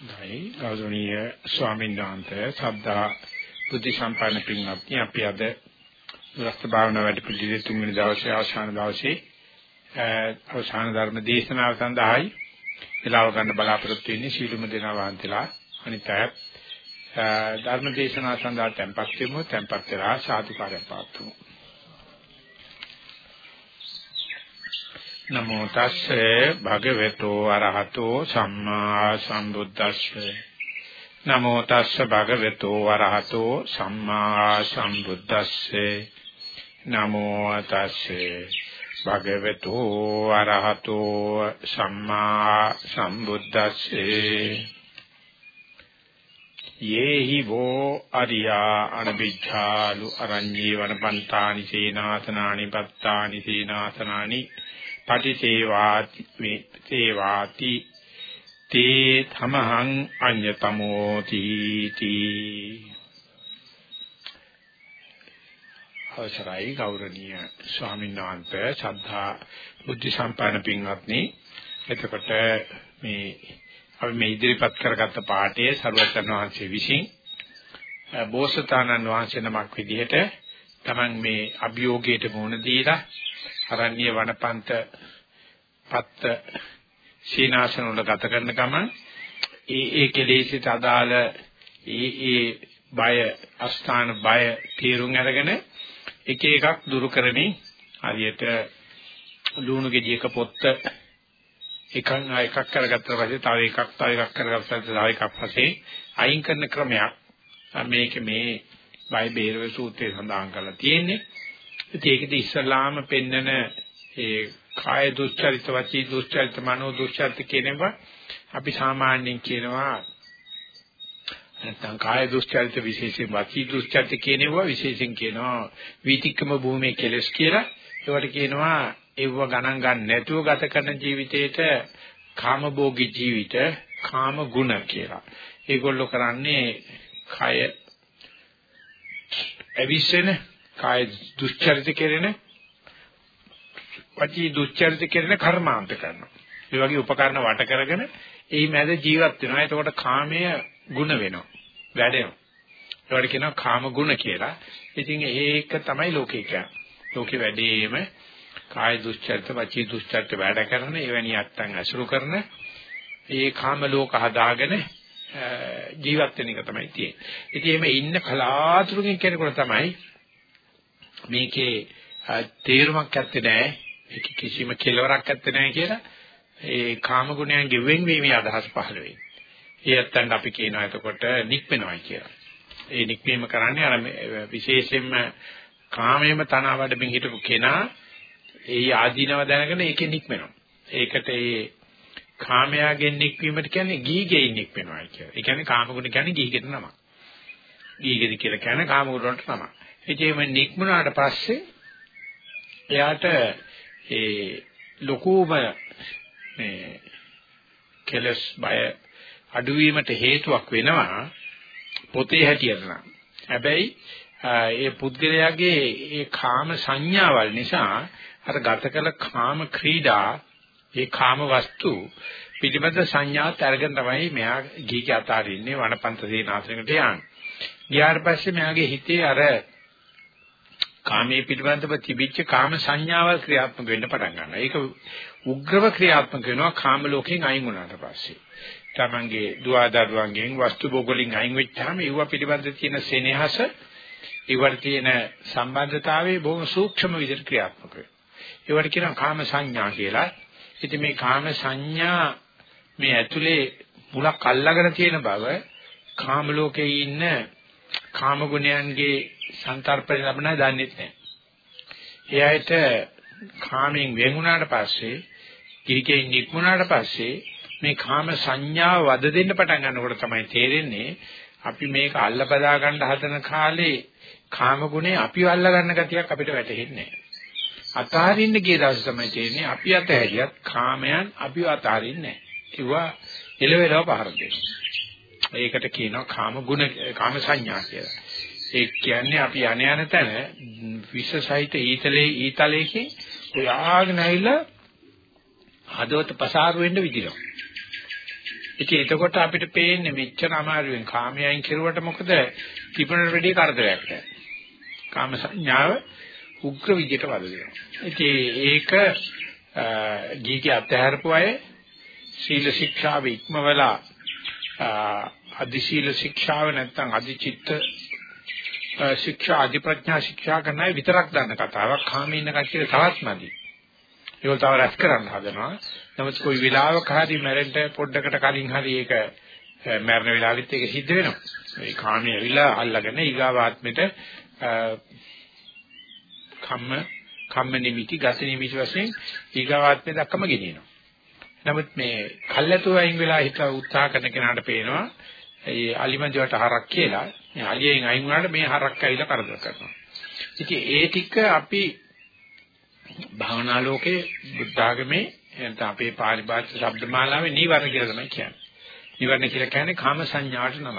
දැයි ගෞරවනීය ස්වාමීන් වහන්සේ සද්ධා බුද්ධ සම්පන්න පින්වත්නි අපි අද දුරස්ත භාවනා වැඩ පිළිවෙල තුන්වෙනි දවසේ අවසාන දවසේ අවසාන ධර්ම දේශනාව සඳහායි වෙලාව ගන්න බලාපොරොත්තු වෙන්නේ. සීලුම දෙනා වහන්සේලා. අනිත් අයත් ධර්ම දේශනාව සඳහා tempත් වෙමු. tempත් වෙලා සාදුකාරය පාත්තුමු. නමෝ තස්සේ භගවතු අරහතෝ සම්මා සම්බුද්දස්සේ. නමෝ තස්සේ භගවතු අරහතෝ සම්මා සම්බුද්දස්සේ. නමෝ තස්සේ භගවතු අරහතෝ සම්මා සම්බුද්දස්සේ. යේහි වෝ අරියා අනබිච්ඡාලු අරඤ්ඤේ වනපන්තානි සේනාසනානි පත්තානි සේනාසනානි පටිසේවාති සේවාති. තේ තමහං අඤ්‍යතමෝති තී අවසරයි ගෞරවනීය ස්වාමීන් වහන්සේ ශ්‍රද්ධා බුද්ධ සම්පන්න පින්වත්නි. එතකොට මේ අපි මේ ඉදිරිපත් කරගත්ත පාඩයේ සරුවචන වහන්සේ විසින් බෝසතාණන් වහන්සේ නමක් විදිහට Taman මේ අභියෝගයට මුහුණ දීලා අරණ්‍ය වනපන්ත පත්ත සීනාසන වල ගත කරන ගමන් ඒ ඒ කෙලෙසිට අදාළ ඒ ඒ බය අස්ථාන බය තීරුම් අරගෙන එක එකක් දුරු කරමින් හරියට ලුණු ගෙඩියක පොත්ත එකක් එකක් කරගත්තා පස්සේ තව එකක් තව එකක් කරගත්තා තව එකක් පස්සේ අයින් කරන ක්‍රමයක් මේක මේ බයි බේරව සූත්‍රයේ සඳහන් කරලා තියෙන්නේ. ඒකෙදි ඉස්සලාම පෙන්නන ඒ කාය දුස්චරිත වචී දුස්චරිත මනෝ දුස්චරිත කියනවා අපි සාමාන්‍යයෙන් කියනවා නැත්නම් කාය දුස්චරිත විශේෂයෙන් වචී දුස්චරිත කියනවා විශේෂයෙන් කියනවා වීතික්කම භූමියේ කෙලස් කියලා ඒවට කියනවා ඒව ගණන් ගන්න නැතුව ගත කරන ජීවිතේට කාමභෝගී ජීවිත කාම ගුණ කියලා. ඒගොල්ලෝ කරන්නේ කය අවිස්සෙන කාය දුස්චරිත කෙරෙන වචී දුස්චරිත කෙරෙන කර්මාන්ත කරනවා. ඒ වගේ උපකරණ වට කරගෙන එයි මැද ජීවත් වෙනවා. එතකොට කාමය ಗುಣ වෙනවා. වැඩෙනවා. ඒවට කියනවා කාම ගුණ කියලා. ඉතින් ඒක තමයි ලෝකේ කියන්නේ. ලෝකේ වැඩිම කාය දුස්චරිත වචී දුස්චරිත වැඩ කරන එවැනි අත්තන් අසුරු කරන ඒ කාම ලෝක හදාගෙන ජීවත් වෙන එක තමයි තියෙන්නේ. ඉතින් එimhe ඉන්න කලාතුරකින් කෙනෙකුට තමයි මේකේ තේරුමක් ඇත්තේ නැහැ. ඒක කිසිම කෙලවරක් ඇත්තේ නැහැ කියලා ඒ කාම ගුණයන්ගේ වෙන්වීමේ අදහස් පහළ වෙන්නේ. ඒ ඇත්තන් අපි කියනවා එතකොට නික්මෙනවා කියලා. ඒ නික්මීම කරන්නේ අර විශේෂයෙන්ම කාමයේම තනවාඩමින් හිටපු කෙනා ඒ ආදීනව දැනගෙන ඒකේ නික්මෙනවා. ඒකට ඒ කාමයාගෙන් නික්වීමට කියන්නේ ගීගෙන් නික්වෙනවා කියලා. ඒ කියන්නේ කාමගුණ කියන්නේ ගීගෙට නම. ගීගෙදි කියලා කියන්නේ කාමගුණ වලට නම. ඉතින් මේ නික්මුණාට පස්සේ එයාට ඒ ලකෝම මේ කෙලස් බය අඩුවීමට හේතුවක් වෙනවා පොතේ හැටියට නම්. හැබැයි ඒ පුද්ගලයාගේ ඒ කාම සංඥාවල් නිසා අර ගත කළ කාම ක්‍රීඩා ඒ කාම වස්තු පිළිබඳ සංඥාත් අරගෙන තමයි මෙයා ගීක අතාරින්නේ වනපන්ත සේනාසනකට යන්නේ. ගියාට පස්සේ මෙයාගේ හිතේ අර කාමයේ පිළිබඳව තිබිච්ච කාම සංඥාවල් ක්‍රියාත්මක වෙන්න පටන් ගන්නවා. ඒක උග්‍රව ක්‍රියාත්මක වෙනවා කාම ලෝකයෙන් අයින් වුණාට පස්සේ. තමන්ගේ දුවදරුවන්ගෙන් වස්තු භෝගලින් අයින් වෙච්චාම ඒව පිළිබඳ තියෙන සෙනෙහස ඒවට තියෙන සම්බන්ධතාවයේ බොහොම සූක්ෂම විදිහට ක්‍රියාත්මක වෙනවා. ඒවට කියනවා කාම සංඥා කියලා. ඉතින් මේ කාම සංඥා මේ ඇතුලේ මුලක් අල්ලාගෙන තියෙන බව කාම ලෝකයේ ඉන්න කාම ගුණයන්ගේ සංතරපණ ලැබුණා දන්නේ නැහැ. එයාට කාමෙන් වෙන් වුණාට පස්සේ කිරිකෙන් නික්මුණාට පස්සේ මේ කාම සංඥාව වද දෙන්න පටන් ගන්නකොට තමයි තේරෙන්නේ අපි මේක අල්ලපදා ගන්න හදන කාලේ කාම ගුණේ අපිව අල්ලා ගන්න ගතියක් අපිට වැටහෙන්නේ නැහැ. අතහරින්න ගිය දවස් තමයි තේරෙන්නේ අපි අතහැරියත් කාමයන් අපිව අතහරින්නේ නැහැ. ඒවා එලවෙලව පහර දෙනවා. ඒකට කියනවා කාම ගුණ කාම සංඥා කියලා. ඒ කියන්නේ අපි යණ යන තැන විෂ සහිත ඊතලේ ඊතලයකින් ඔයාගෙන ඇවිල්ලා හදවත පසාරු වෙන්න විදිනවා. ඉතින් එතකොට අපිට පේන්නේ මෙච්චර අමාරුවෙන් කාමයෙන් කෙරුවට මොකද තිබුණට වැඩි කරදරයක් නැහැ. කාම සංඥාව උග්‍ර විදියට වද දෙනවා. ඉතින් ඒක ගීගේ අත්හැරපු අය සීල ශික්ෂාව ඉක්මවලා අධි සීල ශික්ෂාව නැත්නම් අධි චිත්ත ශික්ෂා අධි ප්‍රඥා ශික්ෂා කරනයි විතරක් දන්න කතාවක්. කාමීන කච්චිල තවත් නැති. ඒක තව රැස් කරන්න හදනවා. නමුත් કોઈ වෙලාවක හරි මැරෙන්න පොඩ්ඩකට කලින් හරි ඒක මරණ වෙලාවෙත් ඒක සිද්ධ වෙනවා. ඒ කාමයේ ඇවිල්ලා අල්ලගෙන ඊගාවාත්මෙට කම්ම කම්ම නිමිති ගස නිමිති වශයෙන් ඊගාවාත්මෙ දක්කම ගෙනියනවා. නමුත් මේ කල්ැතුව අයින් වෙලා හිත උත්සාහ කරන කෙනාට පේනවා ඒ අලිමන්ජවට හරක් කියලා. මේ අලියෙන් අයින් වුණාට මේ හරක් ඇවිල්ලා කරදර කරනවා. ඉතින් ඒ ටික අපි භාවනා ලෝකේ බුද්ධ ආගමේ එතන අපේ පාලි භාෂා ශබ්දමාලාවේ නීවරණ කියලා තමයි කියන්නේ. නීවරණ කියලා කියන්නේ කාම සංඥාට නම.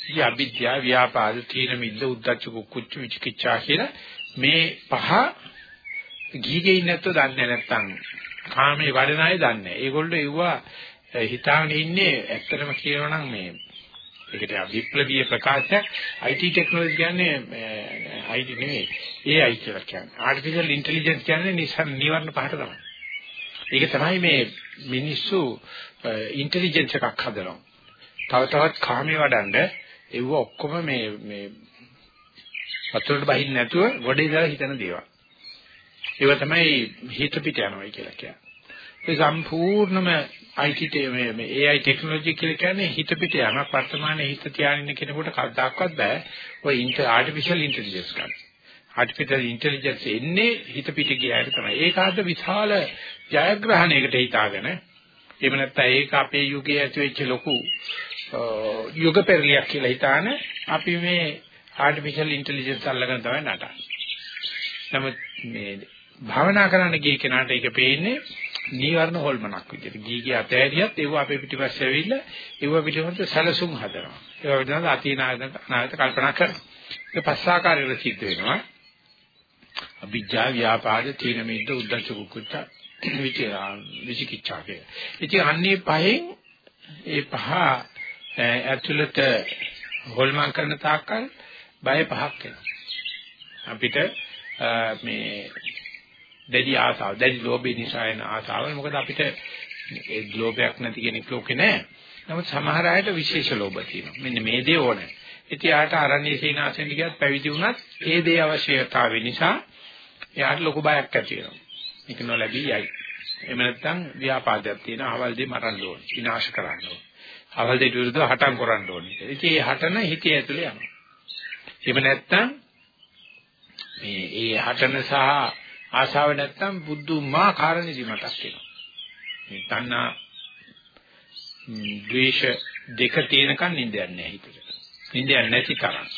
ඉතින් අවිද්‍යාව, ව්‍යාපාද, තීන මිද්ද, උද්ධච්ච කුච්ච විචිකිච්ඡා කියලා මේ පහ ගීගේ නැත්නම් දන්නේ නැත්තම් කාමේ වඩන අය දන්නේ. ඒගොල්ලෝ ඒවා හිතාගෙන ඉන්නේ ඇත්තටම කියනවා නම් මේ ඒකට විප්ලවීය ප්‍රකාශයක් IT ටෙක්නොලොජි කියන්නේ IT නෙවෙයි AI කියලා කියන්නේ. ආර්ටිෆිෂල් ඉන්ටෙලිජන්ස් කියන්නේ නිවර්ණ පහට තමයි. ඒක තමයි මේ මිනිස්සු ඉන්ටෙලිජන්ස් එකක් හදනවා. තව තවත් කාමයේ වඩන්න ඒව ඔක්කොම මේ මේ වතුරට බහින්න නැතුව ගොඩේ දාලා හිතන දේවල්. ඒව තමයි හිත පිට යනවා කියලා කියන්නේ. ඒ සම්පූර්ණම IT මේ මේ AI ටෙක්නොලොජි කියලා කියන්නේ හිත පිට යන වර්තමානයේ හිත තියාගෙන ඉන්න කෙනෙකුට කවදාවත් බෑ. ඔය ආර්ටිෆිෂල් ඉන්ටෙලිජන්ස් ගන්න. ආර්ටිෆිෂල් ඉන්ටෙලිජන්ස් එන්නේ හිත පිට ගියාට තමයි. ඒක ආද විශාල ජයග්‍රහණයකට හිතාගෙන එහෙම නැත්නම් ඒක අපේ යුගයේ ඇති වෙච්ච ලොකු යුග පෙරලියක් කියලා හිතාන අපි මේ ආර්ටිෆිෂල් ඉන්ටෙලිජන්ස් අල්ලගෙන තමයි නටන්නේ. නමුත් මේ භාවනා කරන්න ගිය කෙනාට ඒක පේන්නේ නීවරණ හොල්මනක් විදිහට. ගීගේ අතෑරියත් ඒව අපේ පිටිපස්සේ ඇවිල්ලා ඒව පිටිපස්ස සැලසුම් හදනවා. ඒව විදිහට අතීනායත අනායත කල්පනා කරනවා. ඒ පස්සාකාරයට සිද්ධ වෙනවා. අභිජ්ජා ව්‍යාපාද තීන මිද්ද උද්දච්ච කුච්ච විචාර විචිකිච්ඡා කිය. ඉතින් අන්නේ පහෙන් ඒ පහ ඇතුළත හොල්මන් කරන තාක්කල් බය පහක් එනවා. අපිට මේ දැඩි ආසාව දැඩි ලෝභය නිසා එන ආසාව. මොකද අපිට ඒ ලෝභයක් නැති කෙනෙක් ලෝකේ නැහැ. නමුත් සමහර අයට විශේෂ ලෝභ තියෙනවා. මෙන්න මේ දේ ඕනේ. ඉතින් ආට අරණ්‍ය සීනාසෙන් ගියත් පැවිදි වුණත් ඒ දේ අවශ්‍යතාවය නිසා එයාට ලොකු බයක් ඇති වෙනවා. ඒක නොලැබී යයි. එහෙම නැත්නම් ව්‍යාපාදයක් තියෙන අවල් දේ මරන්න ඕනේ. විනාශ කරන්න ඕනේ. අවල් දෙට විරුද්ධව හටන් කරන්න ඕනේ. ඉතින් ඒ හටන හිතේ ඇතුලේ යනවා. එහෙම නැත්නම් මේ ඒ හටන සහ ආශාව නැත්තම් බුද්ධමාකාර නිදිමතක් එනවා. මේ තණ්හා ද්වේෂ දෙක තියෙනකන් නිින්දයක් නැහැ හිතට. නිින්දයක් නැති තරම්.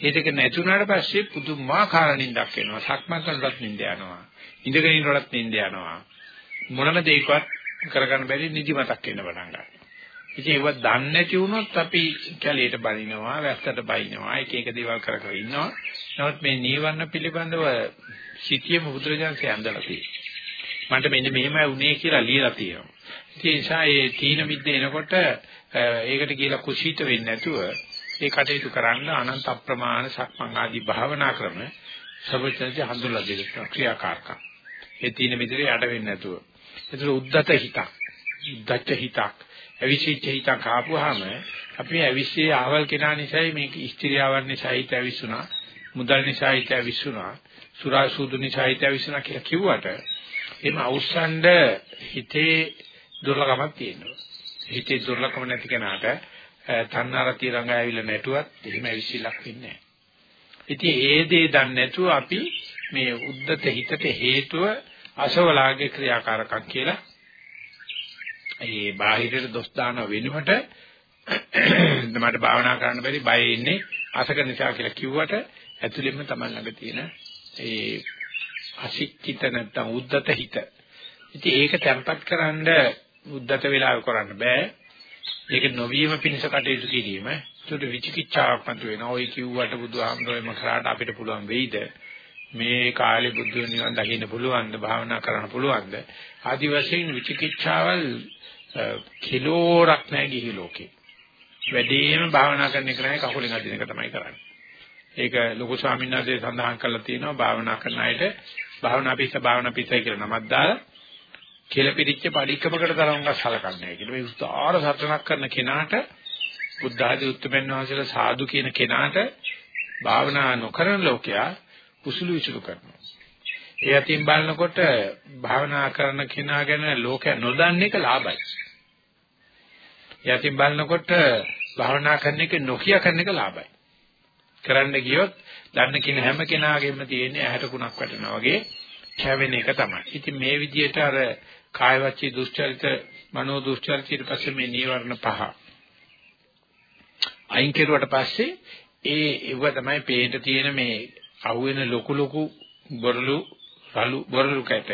ඒ දෙක නැතුණාට පස්සේ පුදුමාකාර නිින්දක් එනවා. සක්මන් කරනකොට නිින්ද යනවා. ඉඳගෙන ඉන්නකොටත් නිින්ද යනවා. මොනම දෙයකවත් කරගන්න බැරි නිදිමතක් එන්න පටන් ගන්නවා. ඉතින් ඒවත් දන්නේ නැති වුණොත් අපි කැලේට බනිනවා, වැස්සට බනිනවා, එක එක දේවල් කර කර ඉන්නවා. නමුත් මේ නීවරණ පිළිබඳව සිටියම බුදුරජාන්සේ ඇඳලා තියෙනවා. මන්ට මෙන්න මෙහෙමයි වුනේ කියලා ලියලා තියෙනවා. ඒ නිසා ඒ තීන මිද්ද එනකොට ඒකට කියලා කුසීත වෙන්නේ නැතුව ඒ කටයුතු කරන්න අනන්ත අප්‍රමාණ සක්මන් ආදී භාවනා ක්‍රම සබචර්ය හඳුල්ලා දෙන්න ක්‍රියාකාරකම්. ඒ තීන මිද්දේ යට වෙන්නේ නැතුව. ඒතර උද්දත හිතක්, උද්දච්ච හිතක්, අවිචිච්ච හිතක් ආපුවාම අපි අවිශ්ේ ආවල් කෙනා නිසායි මේක ස්ත්‍රියාවන් නිසා හිත අවිසුණා, මුදල් නිසා හිත අවිසුණා. සුරා සූදු නිසා හිත ඇවිස්සනා කියලා කිව්වට එම අවුස්සන්ඩ හිතේ දුර්ලභමක් තියෙනවා. හිතේ දුර්ලභම නැති කෙනාට තණ්හාරති රංග ඇවිල්ලා නැටුවත් එහෙම ඇවිසිලක් වෙන්නේ නැහැ. ඉතින් ඒ දේ දන්නේ නැතුව අපි මේ උද්දත හිතට හේතුව අසවලාගේ ක්‍රියාකාරකම් කියලා ඒ බාහිරට දොස් දාන වෙනුවට මට භාවනා කරන්න බැරි බය ඉන්නේ අසක නිසා කියලා කිව්වට ඇතුළෙන්ම තමයි ළඟ තියෙන ඒ අසික්කිත නැත්තම් උද්දත හිත. ඉතින් ඒක තැම්පත් කරන්න උද්දත වෙලාව කරන්න බෑ. ඒක නොවීම පිණිස කටයුතු කිරීම. ඒකට විචිකිච්ඡාවක් මත වෙනවා. ඔය කිව්වට බුදුහාමුදුරේම කරාට අපිට පුළුවන් වෙයිද? මේ කාලේ බුද්ධ නිවන් දකින්න පුළුවන්ද? භාවනා කරන්න පුළුවන්ද? ආදි වශයෙන් විචිකිච්ඡාවල් කිලෝරක් නැහැ ගිහි ලෝකේ. වැඩිම භාවනා කරන එක නෑ කකුලෙන් අදින එක තමයි කරන්නේ. ඒක ලොකු ස්වාමීන් වහන්සේ සඳහන් කරලා තියෙනවා භාවනා කරන අයට භාවනා පිස්ස භාවනා පිස්සයි කියලා නමක් දාලා කෙලපිරිච්ච පරික්කමකට තරම්වත් සලකන්නේ කියලා. මේ උස්තාර සත්‍යයක් කරන කෙනාට බුද්ධ ආදී උත්තරමන් වහන්සේලා සාදු කියන කෙනාට භාවනා නොකරන ලෝකයා කුසුළු විසුළු කරනවා. ඒ අතින් බලනකොට භාවනා කරන කෙනා ගැන ලෝකයා නොදන්න එක ලාභයි. ඒ අතින් බලනකොට භාවනා කරන එක නොකිය කරන එක ලාභයි. කරන්න ගියොත් දන්න කෙන හැම කෙනාගේම තියෙන ඇහැට කුණක් වැටෙනවා වගේ කැවෙන එක තමයි. ඉතින් මේ විදිහට අර කාය වචී දුස්චරිත මනෝ දුස්චරිත ඊට පස්සේ මේ නීවරණ පහ අයින් කෙරුවට පස්සේ ඒ ඒව තමයි පේන්න තියෙන මේ අහුවෙන ලොකු ලොකු බොරළු රළු බොරළු කැට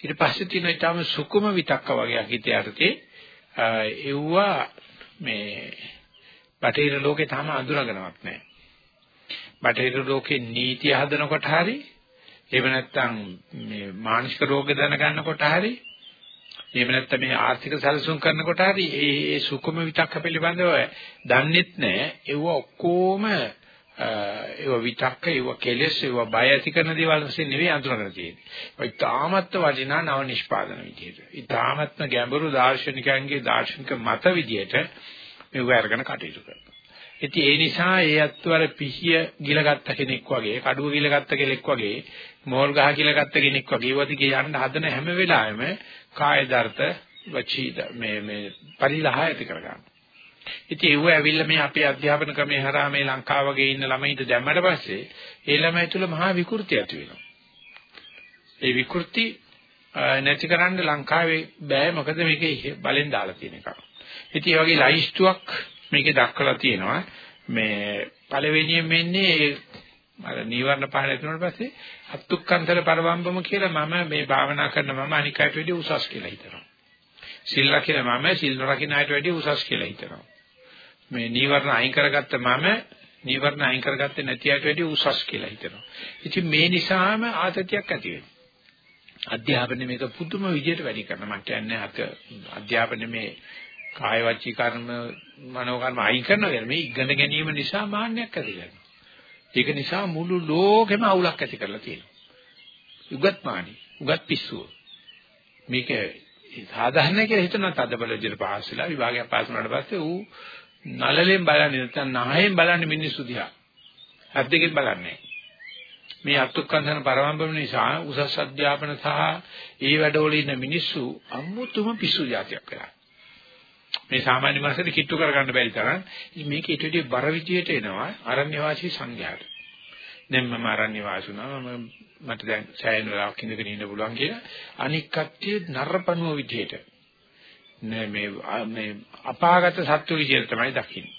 ඊට පස්සේ තියෙන ඊටම සුකුම විතක්ක වගේ හිතේ යටතේ එව්වා මේ බටහිර ලෝකේ තාම අඳුරගෙනවත් නැහැ. බටහිර ලෝකේ නීති හදනකොට හරි එහෙම නැත්නම් මේ මානසික රෝග දැනගන්නකොට හරි එහෙම නැත්නම් මේ ආර්ථික සැලසුම් කරනකොට හරි ඒ ඒ සුකුම විතක්ක පිළිබඳව දන්නෙත් නැහැ. ඒව ඔක්කොම ඒව විතක්ක, ඒව කෙලෙස්, ඒව බය ඇති කරන දේවල් වශයෙන් නෙවෙයි අඳුරගෙන තියෙන්නේ. ඒ තාමත්ම වටිනා නව නිෂ්පාදන විදියට. ඒ තාමත්ම ගැඹුරු දාර්ශනිකයන්ගේ දාර්ශනික මත විදියට මේව අරගෙන කටයුතු කරනවා. ඉතින් ඒ නිසා ඒ අත්වර පිහිය ගිලගත්ත කෙනෙක් වගේ, කඩුව ගිලගත්ත කෙනෙක් වගේ, මෝල් ගහ ගිලගත්ත කෙනෙක් වගේ වදිගේ යන්න හදන හැම වෙලාවෙම කාය දර්ථ වචී මේ මේ පරිලහ ඇති කරගන්න. ඉතින් ඒව ඇවිල්ලා මේ අපේ අධ්‍යාපන ක්‍රමයේ හරහා මේ ලංකාව වගේ ඉන්න ළමයින්ට දැම්මට පස්සේ ඒ ළමයි තුල මහා විකෘති ඇති වෙනවා. ඒ විකෘති නැතිකරන්න ලංකාවේ බෑ මොකද මේකේ බලෙන් දාලා තියෙන එක. ඉතින් ඒ වගේ ලයිස්තුවක් මේකේ දක්වලා තියෙනවා. මේ පළවෙනියෙන් මෙන්නේ අර නීවරණ පහල ඇතුනට පස්සේ අත්ුක්කන්තර පරවම්බම කියලා මම මේ භාවනා කරන මම අනිකයට වැඩිය උසස් කියලා හිතනවා. සිල් රකින මම සිල් රකින අයට වැඩිය උසස් කියලා හිතනවා. මේ නීවරණ අයින් කරගත්ත මම නීවරණ අයින් කරගත්තේ නැති අයට වැඩිය උසස් කියලා හිතනවා. ඉතින් මේ නිසාම ආතතියක් ඇති වෙනවා. අධ්‍යාපනය මේක පුදුම විදියට වැඩි කරනවා. මම කියන්නේ අත අධ්‍යාපනය මේ කාය වචී කර්ම මනෝ කර්ම අයින් කරනවා මේ ඉගෙන ගැනීම නිසා මාන්නයක් ඇති වෙනවා. ඒක නිසා මුළු ලෝකෙම අවුලක් ඇති කරලා තියෙනවා. උගත් මානි, උගත් පිස්සුව. මේක සාධාරණ කියලා හිතනවා තදබල විදිහට පාස් වෙලා විභාගයක් පාස් වුණාට පස්සේ ඌ නලලෙන් බලන්නේ නැත්නම් නහයෙන් බලන්නේ මිනිස්සු දිහා. හත් දෙකෙන් බලන්නේ. මේ අත්ුක්කන්දන පරමම්බම නිසා උසස් අධ්‍යාපන සහ ඒ වැඩවල ඉන්න මිනිස්සු අමුතුම පිස්සු జాතියක් වෙලා. මේ සාමාන්‍ය මනසට කිට්ටු කරගන්න බැරි තරම් මේක ඊට වඩා බර විදියට එනවා අරණ්‍ය වාසී සංඝයාට. දැන් මම අරණ්‍ය වාසුණා මම මට දැන් සෑහෙන වෙලාවක් ඉඳගෙන ඉන්න පුළුවන් කියලා අනික් කට්ටිය නරපණුව විදියට නෑ මේ මේ අපාගත සත්තු විදියට තමයි දකින්නේ.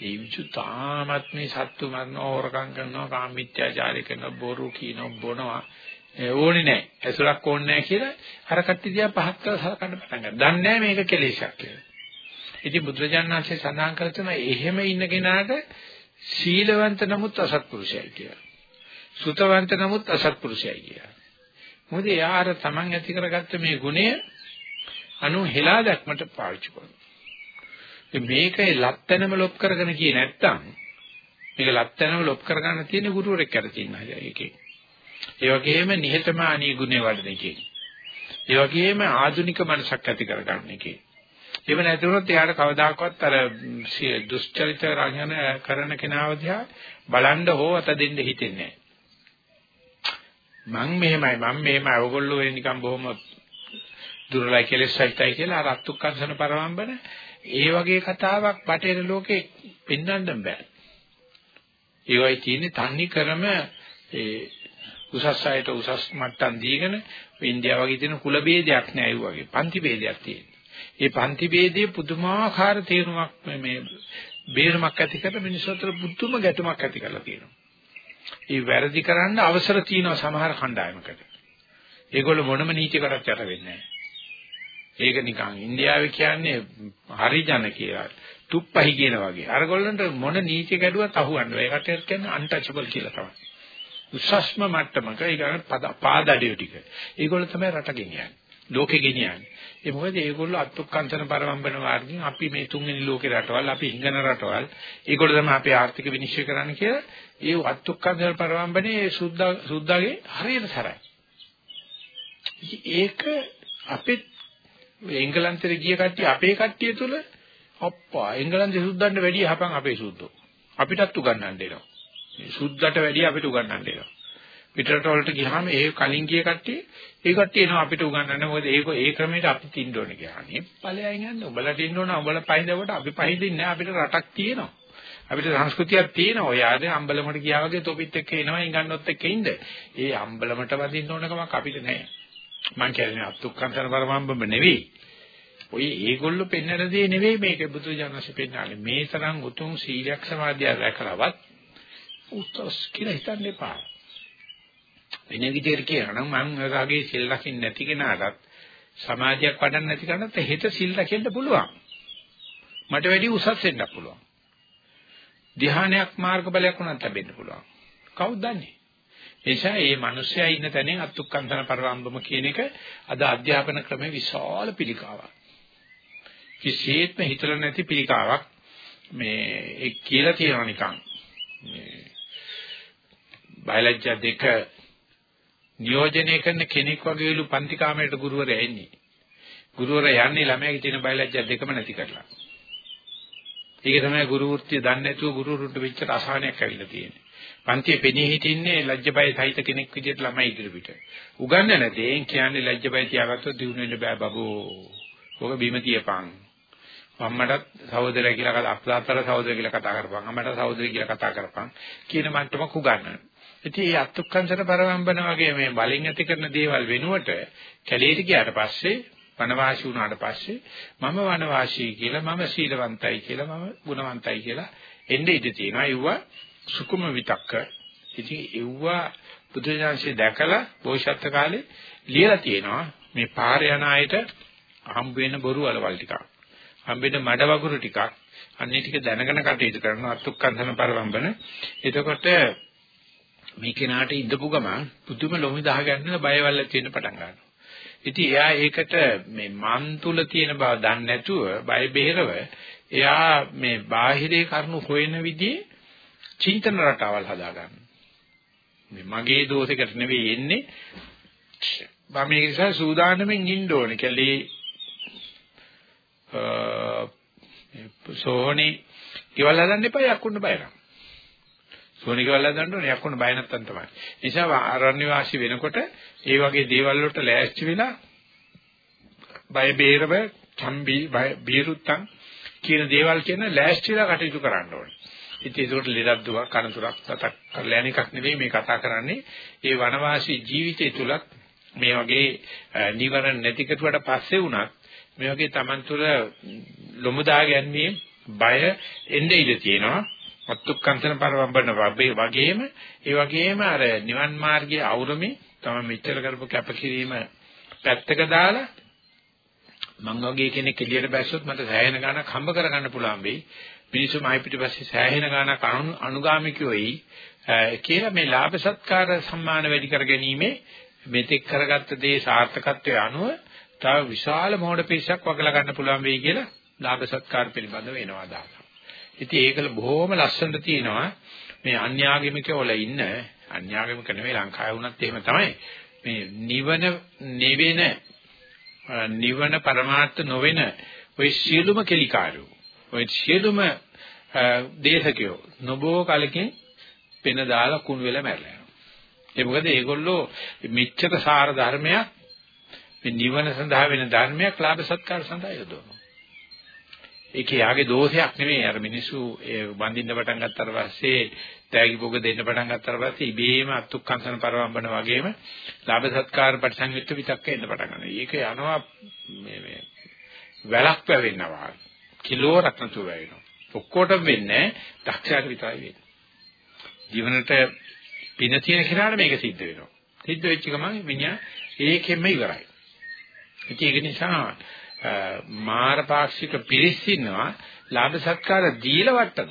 ඒ විචු තාමත් මේ සත්තු මරනවා හොරකම් කරනවා කාමීත්‍යාචාරය කරනවා බොරු කියනවා බොනවා ඕනේ නැහැ. ඇසුරක් ඕනේ නැහැ කියලා අර කට්ටිය දිහා පහත් කරලා සලකන්න පටන් ගන්නවා. දන්නේ නැහැ මේක කෙලෙසක් කියලා. ඉතින් බුදුරජාණන් වහන්සේ සඳහන් කර තියෙනවා එහෙම ඉන්න කෙනාට සීලවන්ත නමුත් අසත්පුරුෂයයි කියලා. සුතවන්ත නමුත් අසත්පුරුෂයයි කියලා. මොකද එයා අර තමන් ඇති කරගත්ත මේ ගුණය අනු හෙලා දැක්මට පාවිච්චි කරනවා. මේකේ ලත්තනම ලොප් කරගෙන කියේ නැත්තම් මේක ලත්තනම ලොප් කරගන්න තියෙන ගුරුවරෙක් අර තියෙනවා ඒකේ. ඒ වගේම නිහතමානී ගුණේ වඩන එකේ. ඒ වගේම ආධුනික මනසක් ඇති කරගන්න එකේ. එහෙම නැති වුණොත් එයාට කවදාකවත් අර දුෂ්චරිත රංගන කරන කෙනාව දිහා බලන්න හෝ අත දෙන්න හිතෙන්නේ නැහැ. මං මෙහෙමයි මං මෙහෙමයි ඔයගොල්ලෝ ඒ නිකන් බොහොම දුර්ලභයි කෙලෙසයිතයි කියලා අර අත්ුක්කංශන පරවම්බන ඒ වගේ කතාවක් බටේර ලෝකේ පෙන්වන්න බෑ. ඒවයි තියෙන්නේ තන්නේ කරම ඒ උසස් අයට උසස් මට්ටම් දීගෙන ඉන්දියාව වගේ තියෙන කුල ભેදයක් නෑ ඒ වගේ පන්ති ભેදයක් තියෙනවා. ඒ පන්ති ભેදයේ පුදුමාකාර තේරුමක් මේ බේරමක් ඇති කර මිනිස්සු අතර පුදුම ගැටුමක් ඇති කරලා තියෙනවා. ඒ වැරදි කරන්න අවසර තියෙනවා සමහර කණ්ඩායමකට. ඒගොල්ලෝ මොනම නීතියකටත් යට වෙන්නේ නැහැ. ඒක නිකන් ඉන්දියාවේ කියන්නේ හරිජන කියලා. තුප්පහි කියන වගේ. අරගොල්ලන්ට මොන නීති ගැඩුවත් අහුවන්න. ඒකට කියන්නේ අන්ටචබල් කියලා තමයි. උසස්ම මට්ටමක ඒ කියන්නේ පාදඩිය ටික. ඒගොල්ලෝ තමයි රට ගෙනියන්නේ. ලෝකෙ ගෙනියන්නේ. ඒ මොකද ඒගොල්ලෝ අත්ුක්කංශන පරමම්බන මාර්ගයෙන් අපි මේ තුන්වෙනි ලෝකේ රටවල් අපි හිඟන රටවල් ඒගොල්ලෝ තමයි අපේ ආර්ථික විනිශ්චය කරන්න කියලා ඒ අත්ුක්කංශන පරමම්බනේ සුද්ධා සුද්ධාගේ හරියට සරයි. ඒක අපේ එංගලන්තෙට ගිය කට්ටිය අපේ කට්ටිය තුල අප්පා එංගලන්තේ සුද්දන්ට වැඩිය හපන් අපේ සුද්දෝ. අපිටත් උගන්වන්න දෙනවා. සුද්දට වැඩිය අපිට උගන්වන්න දෙනවා. පිටරට වලට ගියාම ඒ කලින් ගිය කට්ටිය ඒ කට්ටිය එනවා අපිට උගන්වන්න මොකද ඒක ඒ ක්‍රමයට අපි තින්න ඕනේ කියලා. මේ ඵලයන් යන්න උඹලට ඉන්න ඕන උඹලා පහින්දවට අපි පහින්දින්නේ නැහැ අපිට රටක් තියෙනවා. අපිට සංස්කෘතියක් තියෙනවා. ඔය ආදී අම්බලමට ගියා වගේ තොපිත් එක්ක එනවා ඉංගන්නොත් එක්ක ඉන්න. ඒ අම්බලමට වදින්න ඕන කමක් අපිට නැහැ. මං කියන්නේ අත්ුක්කන්තර පරමම්බම නෙවෙයි. ඔය ඒගොල්ලෝ පෙන්වන දේ නෙවෙයි මේක බුදු ජානසෙ පෙන්වන්නේ. මේ තරම් උතුම් සීලයක් සමාධිය රැකලවත් උත්තරස් කියලා හිතන්න එපා. වෙන විදිහට කියනවා නම් මම ඔයගාගේ සිල් රකින්න නැති කෙනාටත් සමාධියක් වඩන්න නැති කෙනාට හෙට සිල් රකින්න පුළුවන්. මට වැඩි උසස් වෙන්න පුළුවන්. ධ්‍යානයක් මාර්ගඵලයක් උනත් ලැබෙන්න පුළුවන්. කවුද දන්නේ? එනිසා මේ මිනිස්සයා ඉන්න තැනින් අත්ුක්කන්තන පරවම්බම කියන එක අද අධ්‍යාපන ක්‍රමේ විශාල පිළිකාවක්. කිසියෙත්ම හිතලා නැති පිළිකාවක් මේ ඒ කියලා තියෙනවා නිකන්. මේ බයලජ්ජා දෙක නියෝජනය කරන කෙනෙක් වගේලු පන්ති කාමරයට ගුරුවරයා එන්නේ. ගුරුවරයා යන්නේ ළමයාගේ තියෙන බයලජ්ජා දෙකම නැති කරලා. ඒක තමයි ගුරු වෘත්තිය දන්නේ නැතුව ගුරුවරුන්ට වෙච්ච රසායනයක් ඇවිල්ලා තියෙන්නේ. පන්තියේ පෙනී හිටින්නේ ලැජ්ජබය සහිත කෙනෙක් විදිහට ළමයි ඉදිරිපිට. උගන්න නැතේ එන් කියන්නේ ලැජ්ජබය තියාගත්තොත් දිනු වෙන්න බෑ බබෝ. ඔක බිම තියපන්. අම්මටත් සහෝදරය කියලා කතා අප්‍රාතර සහෝදරය කියලා කතා කරපන්. අම්මට සහෝදරය කියලා කතා කරපන්. කියන මට්ටමක් උගන්නන. ඉතින් මේ අත්ුක්කංශන පරවම්බන වගේ මේ බලින් ඇති කරන දේවල් වෙනුවට කැලේට ගියාට පස්සේ වනවාසී වුණාට පස්සේ මම වනවාසී කියලා මම සීලවන්තයි කියලා මම ගුණවන්තයි කියලා එන්නේ ඉඳී තියෙනවා. ඒවා සුකුම විතක්ක. ඉතින් ඒවා බුදුජානසී දැකලා බෝසත් කාලේ ලියලා තියෙනවා මේ පාර යන අයට හම්බ වෙන බොරු වලවල් ටිකක්. හම්බ වෙන මඩ වගුරු ටිකක්. අන්නේ ටික දැනගෙන කටයුතු කරනවා අත්ුක්කංශන පරවම්බන. එතකොට මේ කෙනාට ඉඳපු ගමන් පුදුම ලොමි දහ ගන්න බයවල්ල තියෙන පටන් ගන්නවා. ඉතින් එයා ඒකට මේ මන් තුල තියෙන බව දන්නේ නැතුව බය බෙහෙරව එයා මේ බාහිරේ කරුණු හොයන විදිහේ චින්තන රටාවල් හදා ගන්නවා. මේ මගේ දෝෂයකට නෙවෙයි එන්නේ මම මේක නිසා සූදානම්ෙන් ඉන්න ඕනේ. කැලේ අ සෝහනේ ඉවල් හදන්න එපා යක්කුන්න බයරම්. සෝනිකවල හදන්න ඕනේ යක්කුණ බය නැත්තම් තමයි. නිසා ආරණ්‍ය වාසී වෙනකොට ඒ වගේ දේවල් වලට ලෑස්ති වෙලා බය බේරව චම්බි බය බීරුත්තම් කියන දේවල් කියන ලෑස්තිලා කටයුතු කරන්න ඕනේ. ඉතින් ඒකට ලෙඩක් දුවක් කනතුරක් සතක් කරලා එකක් නෙවෙයි මේ කතා කරන්නේ. ඒ වනවාසී ජීවිතය තුලත් මේ වගේ නිවරණ නැති කරුවට පස්සේ වුණත් මේ වගේ Taman තුල ලොමුදා ගැනීම බය එන්නේ ඉඳී තියෙනවා. අත්ුක්කංශන පරවම්බන වගේම ඒ වගේම අර නිවන් මාර්ගයේ අවුරුමේ තමයි මෙච්චර කරපු කැපකිරීම පැත්තක දාලා මං වගේ කෙනෙක් එළියට බැස්සොත් මට සෑහෙන ගාණක් හම්බ කරගන්න පුළුවන් වෙයි. මිනිස්සු මයි පිටිපස්සේ සෑහෙන ගාණක් අනුගාමිකයෝයි කියලා මේ ලාභ සත්කාර සම්මාන වැඩි කර ගැනීමේ මෙතෙක් කරගත්ත දේ සාර්ථකත්වයේ අනුව තව විශාල මෝඩ පිරිසක් වගලා ගන්න පුළුවන් වෙයි කියලා ලාභ සත්කාර පිළිබඳව වෙනවා දාන. ඉතින් ඒකල බොහොම ලස්සනට තියෙනවා මේ අන්‍යාගමිකවල ඉන්න අන්‍යාගමික නෙවෙයි ලංකාවේ වුණත් එහෙම තමයි මේ නිවන නෙවෙන නිවන પરමාර්ථ නොවන ওই සියලුම කෙලිකාරෝ ওই සියලුම දේශකයෝ නොබෝ කලකින් පෙන දාලා කුණු වෙලා මැරලා යනවා. ඒ මොකද මේගොල්ලෝ මෙච්චර සාර ධර්මයක් මේ නිවන සඳහා වෙන ධර්මයක් ලාභ සත්කාර සඳහා යොදවනවා. ඒක යාගේ දෝෂයක් නෙමෙයි අර මිනිස්සු ඒ වඳින්න පටන් ගත්තාට පස්සේ තෑගි භෝග දෙන්න පටන් ගත්තාට පස්සේ ඉබේම අත්ුක්කංශන පරවම්බන වගේම ලාභ සත්කාර පරිසංයුක්ත විතක්ක එන්න පටන් ගන්නවා. ඒක යනවා මේ මේ වැලක් වැවෙනවා. කිලෝරක් නතු වැවෙනවා. ඔක්කොටම වෙන්නේ දක්ෂයාට විතරයි වෙන්නේ. ජීවනට පින තියෙන කෙනාට මේක සිද්ධ වෙනවා. සිද්ධ වෙච්ච ගමන් මිනිහා ඒකෙම ඉවරයි. ඒක නිසා මාර පාක්ෂික පිරිස් ඉන්නවා ලාභ සත්කාර දීලා වට්ටන.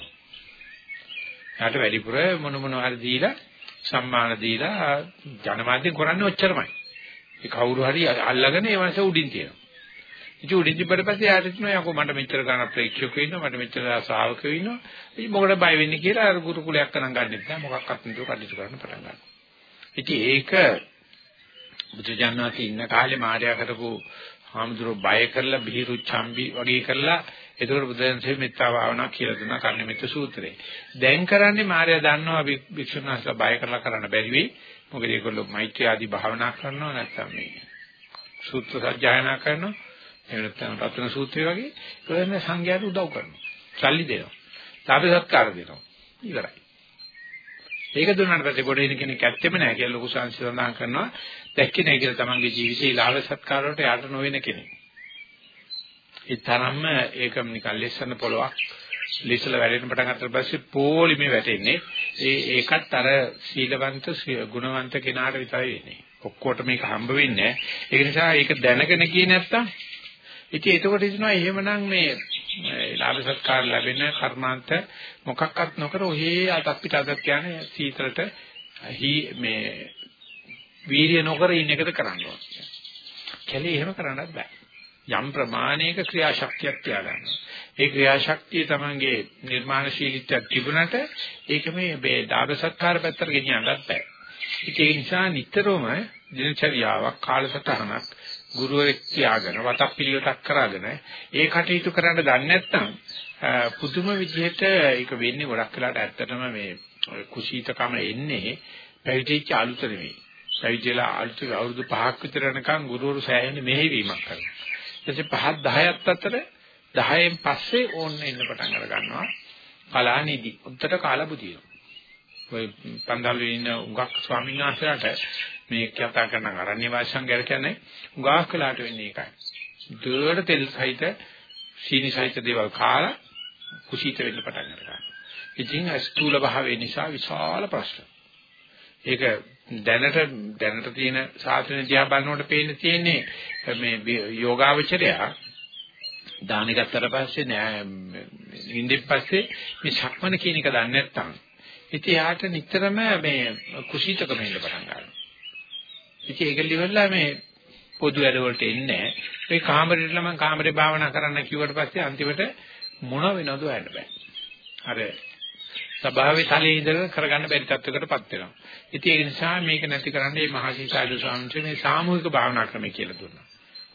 යාට වැඩිපුර මොන මොන හරි දීලා සම්මාන දීලා ජනමාධ්‍යෙන් කරන්නේ ඔච්චරමයි. ඒ කවුරු හරි අල්ලගෙන ඒ වන්ස උඩින් තියෙනවා. ඉතින් උඩින් තිබ්බට පස්සේ යාට හිතනවා යකෝ මට මෙච්චර ගන්න ප්‍රේක්ෂකයෝ ඉන්නවා මට මෙච්චර ශ්‍රාවකයෝ ඉන්නවා. ඉතින් මොකටද බය වෙන්නේ කියලා අර ගුරුකුලයක් කරන් ගන්නෙත් නෑ මොකක්වත් නේද කටයුතු කරන්න පටන් ගන්නවා. ඉතින් ඒක බුදුජානනාති ඉන්න කාලේ මාර්යා කරපු හාමුදුරුවෝ බය කරලා බිහිරු චම්බි වගේ කරලා ඒතකොට බුදුන්සේ මෙත්තා භාවනා කියලා දුන්නා කර්ණමිත්ත සූත්‍රේ. දැන් කරන්නේ මාර්යා දන්නවා භික්ෂුන් වහන්සේලා බය කරලා කරන්න බැරි වෙයි. මොකද ඒගොල්ලෝ මෛත්‍රී ආදී භාවනා කරනවා නැත්නම් මේ සූත්‍ර සජ්ජායනා කරනවා. එහෙම නැත්නම් රත්න සූත්‍රය වගේ ඒවෙන් සංඝයාට උදව් කරනවා. සල්ලි දෙනවා. ලාභ සත්කාර දෙනවා. ඉවරයි. ඒක දුන්නාට පස්සේ ගොඩ එන කෙනෙක් ඇත්තෙම නැහැ කියලා ලොකු සංසි සඳහන් කරනවා. දැක්කේ නැහැ කියලා තමන්ගේ ජීවිතේ ලාභ සත්කාර වලට යට නොවන කෙනෙක්. ඒ තරම්ම ඒක නිකන් ලෙස්සන පොලොක් ලිසල වැඩෙන්න පටන් ගන්නත් පස්සේ පොලිමේ වැටෙන්නේ. ඒ ඒකත් අර සීලවන්ත ගුණවන්ත කෙනාට විතරයි වෙන්නේ. ඔක්කොට මේක හම්බ වෙන්නේ නැහැ. ඒක නිසා ඒක දැනගෙන ගියේ නැත්තම් ඉතින් එතකොට හිතනවා එහෙමනම් මේ ලාභ සත්කාර ලැබෙන කර්මාන්ත මොකක්වත් නොකර ඔහේ අතක් පිට අතක් කියන්නේ සීතලට හි මේ වීර්ය නොකර ඉන්න එකද කරන්න ඕනේ. කැලේ එහෙම කරන්නත් බෑ. යම් ප්‍රමාණයක ක්‍රියාශක්තියක් තියාගන්න. ඒ ක්‍රියාශක්තිය තමංගේ නිර්මාණශීලීත්වයක් තිබුණට ඒක මේ ලාභ සත්කාර පැත්තට ගෙනියන්නත් බෑ. ඒ නිසා නිතරම දිනචරියාවක් කාලසටහනක් ගුරුවරෙක් තියාගෙන වතක් පිළිවෙතක් කරගෙන ඒ කටයුතු කරන්න දන්නේ නැත්නම් පුදුම විදිහට ඒක වෙන්නේ ගොඩක් වෙලාට ඇත්තටම මේ කුසීතකම එන්නේ පැවිදිච්ච අලුත නෙවෙයි. පැවිදිලා අලුත අවුරුදු 5ක් විතර යනකම් ගුරුවරු සෑහෙන මෙහෙවීමක් කරනවා. ඊට පස්සේ 5 10ක් අතර 10න් පස්සේ ඕන්න එන්න පටන් අර ගන්නවා. කලානිදි. උත්තර කාලබුදිය. ඔය පන්දල් ඉන්න උගක් ස්වාමීන් වහන්සේලාට මේ කතා කරන අරණ්‍ය වාසං ගැන කියන්නේ උගාක් වෙලාට වෙන්නේ ඒකයි. දුරට තෙල් සහිත සීනි සහිත දේවල් කාලා කුසීත වෙන්න පටන් ගන්නවා. ඉතින් ස්ථූල භාවය නිසා විශාල ප්‍රශ්න. ඒක දැනට දැනට තියෙන සාසන දිහා බලනකොට පේන්න තියෙන්නේ මේ යෝගාවචරය දාන ගත්තට පස්සේ නෑ ඉන්දින් පස්සේ මේ ශක්මන කියන එක දන්නේ නැත්නම් ඉතින් යාට නිතරම මේ කුසීතකම එන්න පටන් ගන්නවා. ඉතින් ඒක liverලා මේ පොදු වැඩ වලට එන්නේ නැහැ. මේ කාමරේට ළමන් කාමරේ භාවනා කරන්න කිව්වට පස්සේ අන්තිමට මොන වෙනවද හොයන්න බෑ. අර ස්වභාවයේ තලයේ ඉඳලා කරගන්න බැරි තත්වයකටපත් වෙනවා. ඉතින් ඒ නිසා මේක නැති කරන්න මේ මහසීසාරද ස්වාමීන් වහන්සේ මේ සාමූහික භාවනා ක්‍රමය කියලා දුන්නා.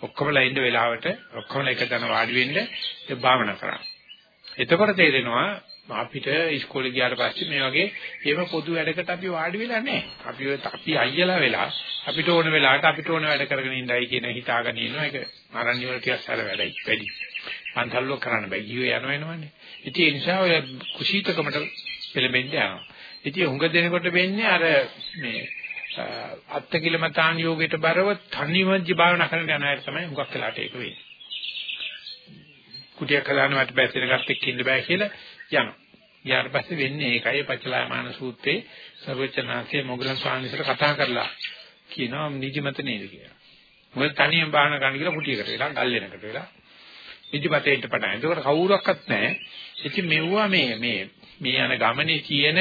ඔක්කොමලා ඉන්න වෙලාවට ඔක්කොමලා එක තැන වාඩි වෙන්න ඒ භාවනා කරා. එතකොට තේරෙනවා අපිට ඉස්කෝලේ ගියාට පස්සේ මේ වගේ එහෙම පොදු වැඩකට අපි වාඩි වෙලා නැහැ. අපි අපි අයියලා වෙලා අපිට ඕන වෙලාවට අපිට ඕන වැඩ කරගෙන ඉඳයි කියන හිතාගෙන ඉන්නවා. ඒක ආරණ්‍ය වල ටිකක් සැර වැඩයි. වැඩි. පන්සල්ව කරන්න බෑ. ජීව යනවා එනවනේ. ඉතින් ඒ නිසා ඔය කුසීතකමට පෙළඹෙන්න යනවා. ඉතින් හුඟ දෙනකොට වෙන්නේ අර මේ අත්කිලමතාන් යෝගයට බරව තනිවජ්ජ භාවනා කරන යන අය තමයි හුඟක් වෙලාට ඒක වෙන්නේ. කුටියක් හදාන්න මට බැසින ගත්තෙක් ඉන්න බෑ කියලා යනවා. ඊට පස්සේ වෙන්නේ ඒකයි පචලායමාන සූත්‍රයේ සර්වචනාංශයේ මොගලන් ස්වාමීන්වහන්සේට කතා කරලා කියනවා නිදිමත නේද කියලා. මොකද තනියෙන් බාහන ගන්න කියලා කුටියකට වෙලා ගල්ලෙනකට වෙලා නිදිමතේට පටන්. ඒකට කවුරක්වත් නැහැ. ඉතින් මෙව්වා මේ මේ මේ යන ගමනේ කියන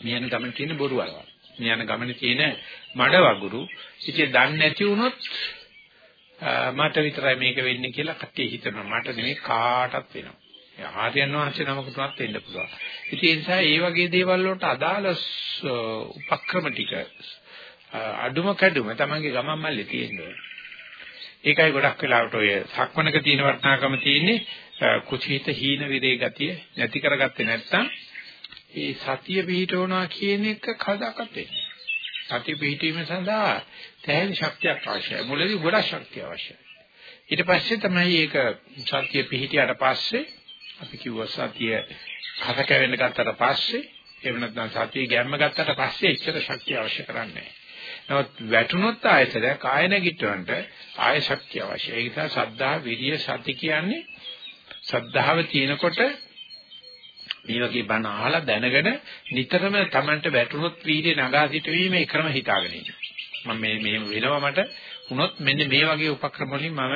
මේ යන ගමනේ තියෙන බොරු වලවල්. මේ යන ගමනේ තියෙන මඩ වගුරු. ඉතින් දන්නේ නැති වුණොත් මට විතරයි මේක වෙන්නේ කියලා කට්ටිය හිතනවා. මට නෙමෙයි කාටවත් වෙනවා. ආර්යයන් වහන්සේ නමකටවත් වෙන්න පුළුවන්. ඉතින් ඒ නිසා මේ වගේ දේවල් වලට අදාළ උපක්‍රම ටික අඩුම කැඩුම තමන්ගේ ගමන් මල්ලේ තියෙනවා. ඒකයි ගොඩක් වෙලාවට ඔය සක්මනක තියෙන වටිනාකම තියෙන්නේ කුචිත හීන විරේ ගතිය නැති කරගත්තේ නැත්නම් ඒ සතිය පිහිටවනවා කියන එක කවදාකවත් වෙන්නේ නැහැ. සතිය පිහිටීම සඳහා තැහෙන ශක්තියක් අවශ්‍යයි. මුලදී ගොඩක් ශක්තිය අවශ්‍යයි. ඊට පස්සේ තමයි ඒක සතිය පිහිටියට පස්සේ අපි කිව්වා සතිය කස කැවෙන්න ගත්තට පස්සේ එහෙම නැත්නම් සතිය ගැම්ම ගත්තට පස්සේ එච්චර ශක්තිය අවශ්‍ය කරන්නේ නැහැ. නමුත් වැටුනොත් ආයතනයක් ආය නැගිටවන්න ආය ශක්තිය අවශ්‍යයි. ඒ නිසා සද්ධා විරිය සති කියන්නේ සද්ධාව තියෙනකොට මේ වගේ බණ අහලා දැනගෙන නිතරම Tamanට වැටුනොත් වීර්ය නගා සිටීමේ ක්‍රම හිතාගෙන ඉන්න. මම මේ මෙහෙම වෙනවා මට වුණොත් මෙන්න මේ වගේ උපක්‍රම වලින් මම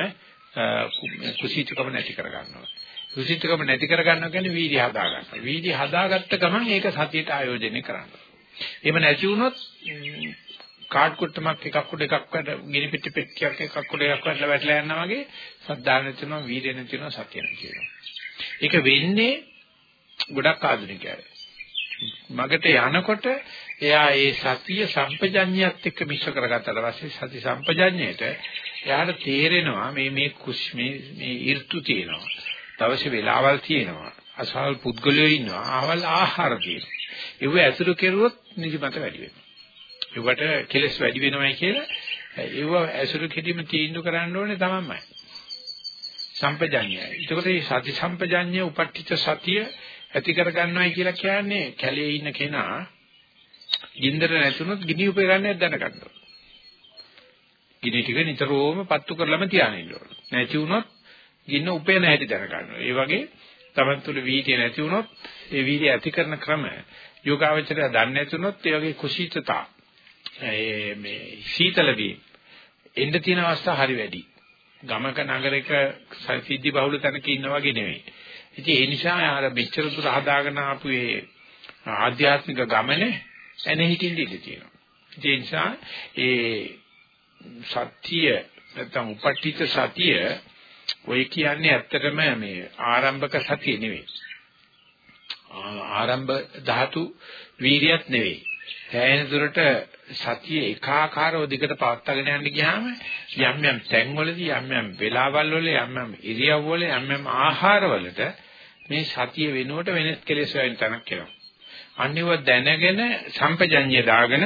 කුසීතකම නැති කර ගන්නවා. කුසීතකම නැති කර ගන්නවා කියන්නේ වීර්ය හදා ගන්නවා. වීර්ය හදාගත්ත ගමන් ඒක සතියට ආයෝජනය කරනවා. එහෙම නැති වුණොත් කාඩ් කුට්ටමක් එකක් උඩ එකක් වැඩ ගිනි පිටි පෙට්ටියක් එකක් උඩ එකක් වැඩලා වැටලා යනවා වගේ සද්ධා නැතිනවා වීර්ය නැතිනවා සතිය නැතිනවා. ඒක වෙන්නේ ගොඩක් ආධුනිකයයි. මගට යනකොට එයා ඒ සතිය සම්පජඤ්ඤයත් එක්ක මිශ්‍ර කරගත්තාට පස්සේ සති සම්පජඤ්ඤයට එයාට තේරෙනවා මේ මේ කුෂ් මේ මේ ඍතු තියෙනවා. දවසේ වෙලාවල් තියෙනවා. අසහල් පුද්ගලයෝ ඉන්නවා. ආවල් ආහාර තියෙනවා. ඒව ඇසුරු කෙරුවොත් නිදිමත වැඩි වෙනවා. ඒවට කෙලස් වැඩි වෙනවයි කියලා ඒව ඇසුරු කිරීම තීන්දුව කරන්න ඕනේ තමන්මයි. සම්පජඤ්ඤයයි. ඒකට මේ සති සම්පජඤ්ඤය උපට්ඨිත සතිය ඇති කර ගන්නවයි කියලා කියන්නේ කැලේ ඉන්න කෙනා ගින්දර නැතුනොත් ගිනි උපේරන්නේ දැනගන්න ගිනි ටික නිතරම පත්තු කරලම තියාගෙන ඉන්න ඕන. නැති වුණොත් ගින්න උපේන හැටි දැනගන්න ඒ වගේ තමන් තුළ වීර්ය නැති වුණොත් ඒ වීර්ය ඇති කරන ක්‍රම යෝගාවචරය දන්නේ නැතුනොත් ඒ වගේ කුසීතතා ඒ මේ සීතල වීම එන්න තියෙන අවස්ථා හරි වැඩි. ගමක නගරයක සිද්ධි බහුල තැනක ඉන්න වගේ නෙවෙයි. ඉතින් ඒ නිසා අර මෙච්චර දුර හදාගෙන ආපු ඒ ආධ්‍යාත්මික ගමනේ එනේ හිටින්න ඉඩ තියෙනවා. ඒ නිසා ඒ සත්‍ය නැත්නම් උපට්ඨිත සතිය ඔය කියන්නේ ඇත්තටම මේ ආරම්භක සතිය නෙවෙයි. ආරම්භ ධාතු වීරියක් නෙවෙයි. සෑහෙන දුරට සතිය ඒකාකාරව දිගට පවත්වාගෙන යන්න ගියාම යම් යම් තැන්වලදී යම් යම් වෙලාවල් වල යම් යම් ඉරියව්වල යම් යම් ආහාරවලට මේ සතිය වෙනුවට වෙනස් කෙලෙස් වෙන තැනක් එනවා. අනිව දැනගෙන සම්පජඤ්ඤය දාගෙන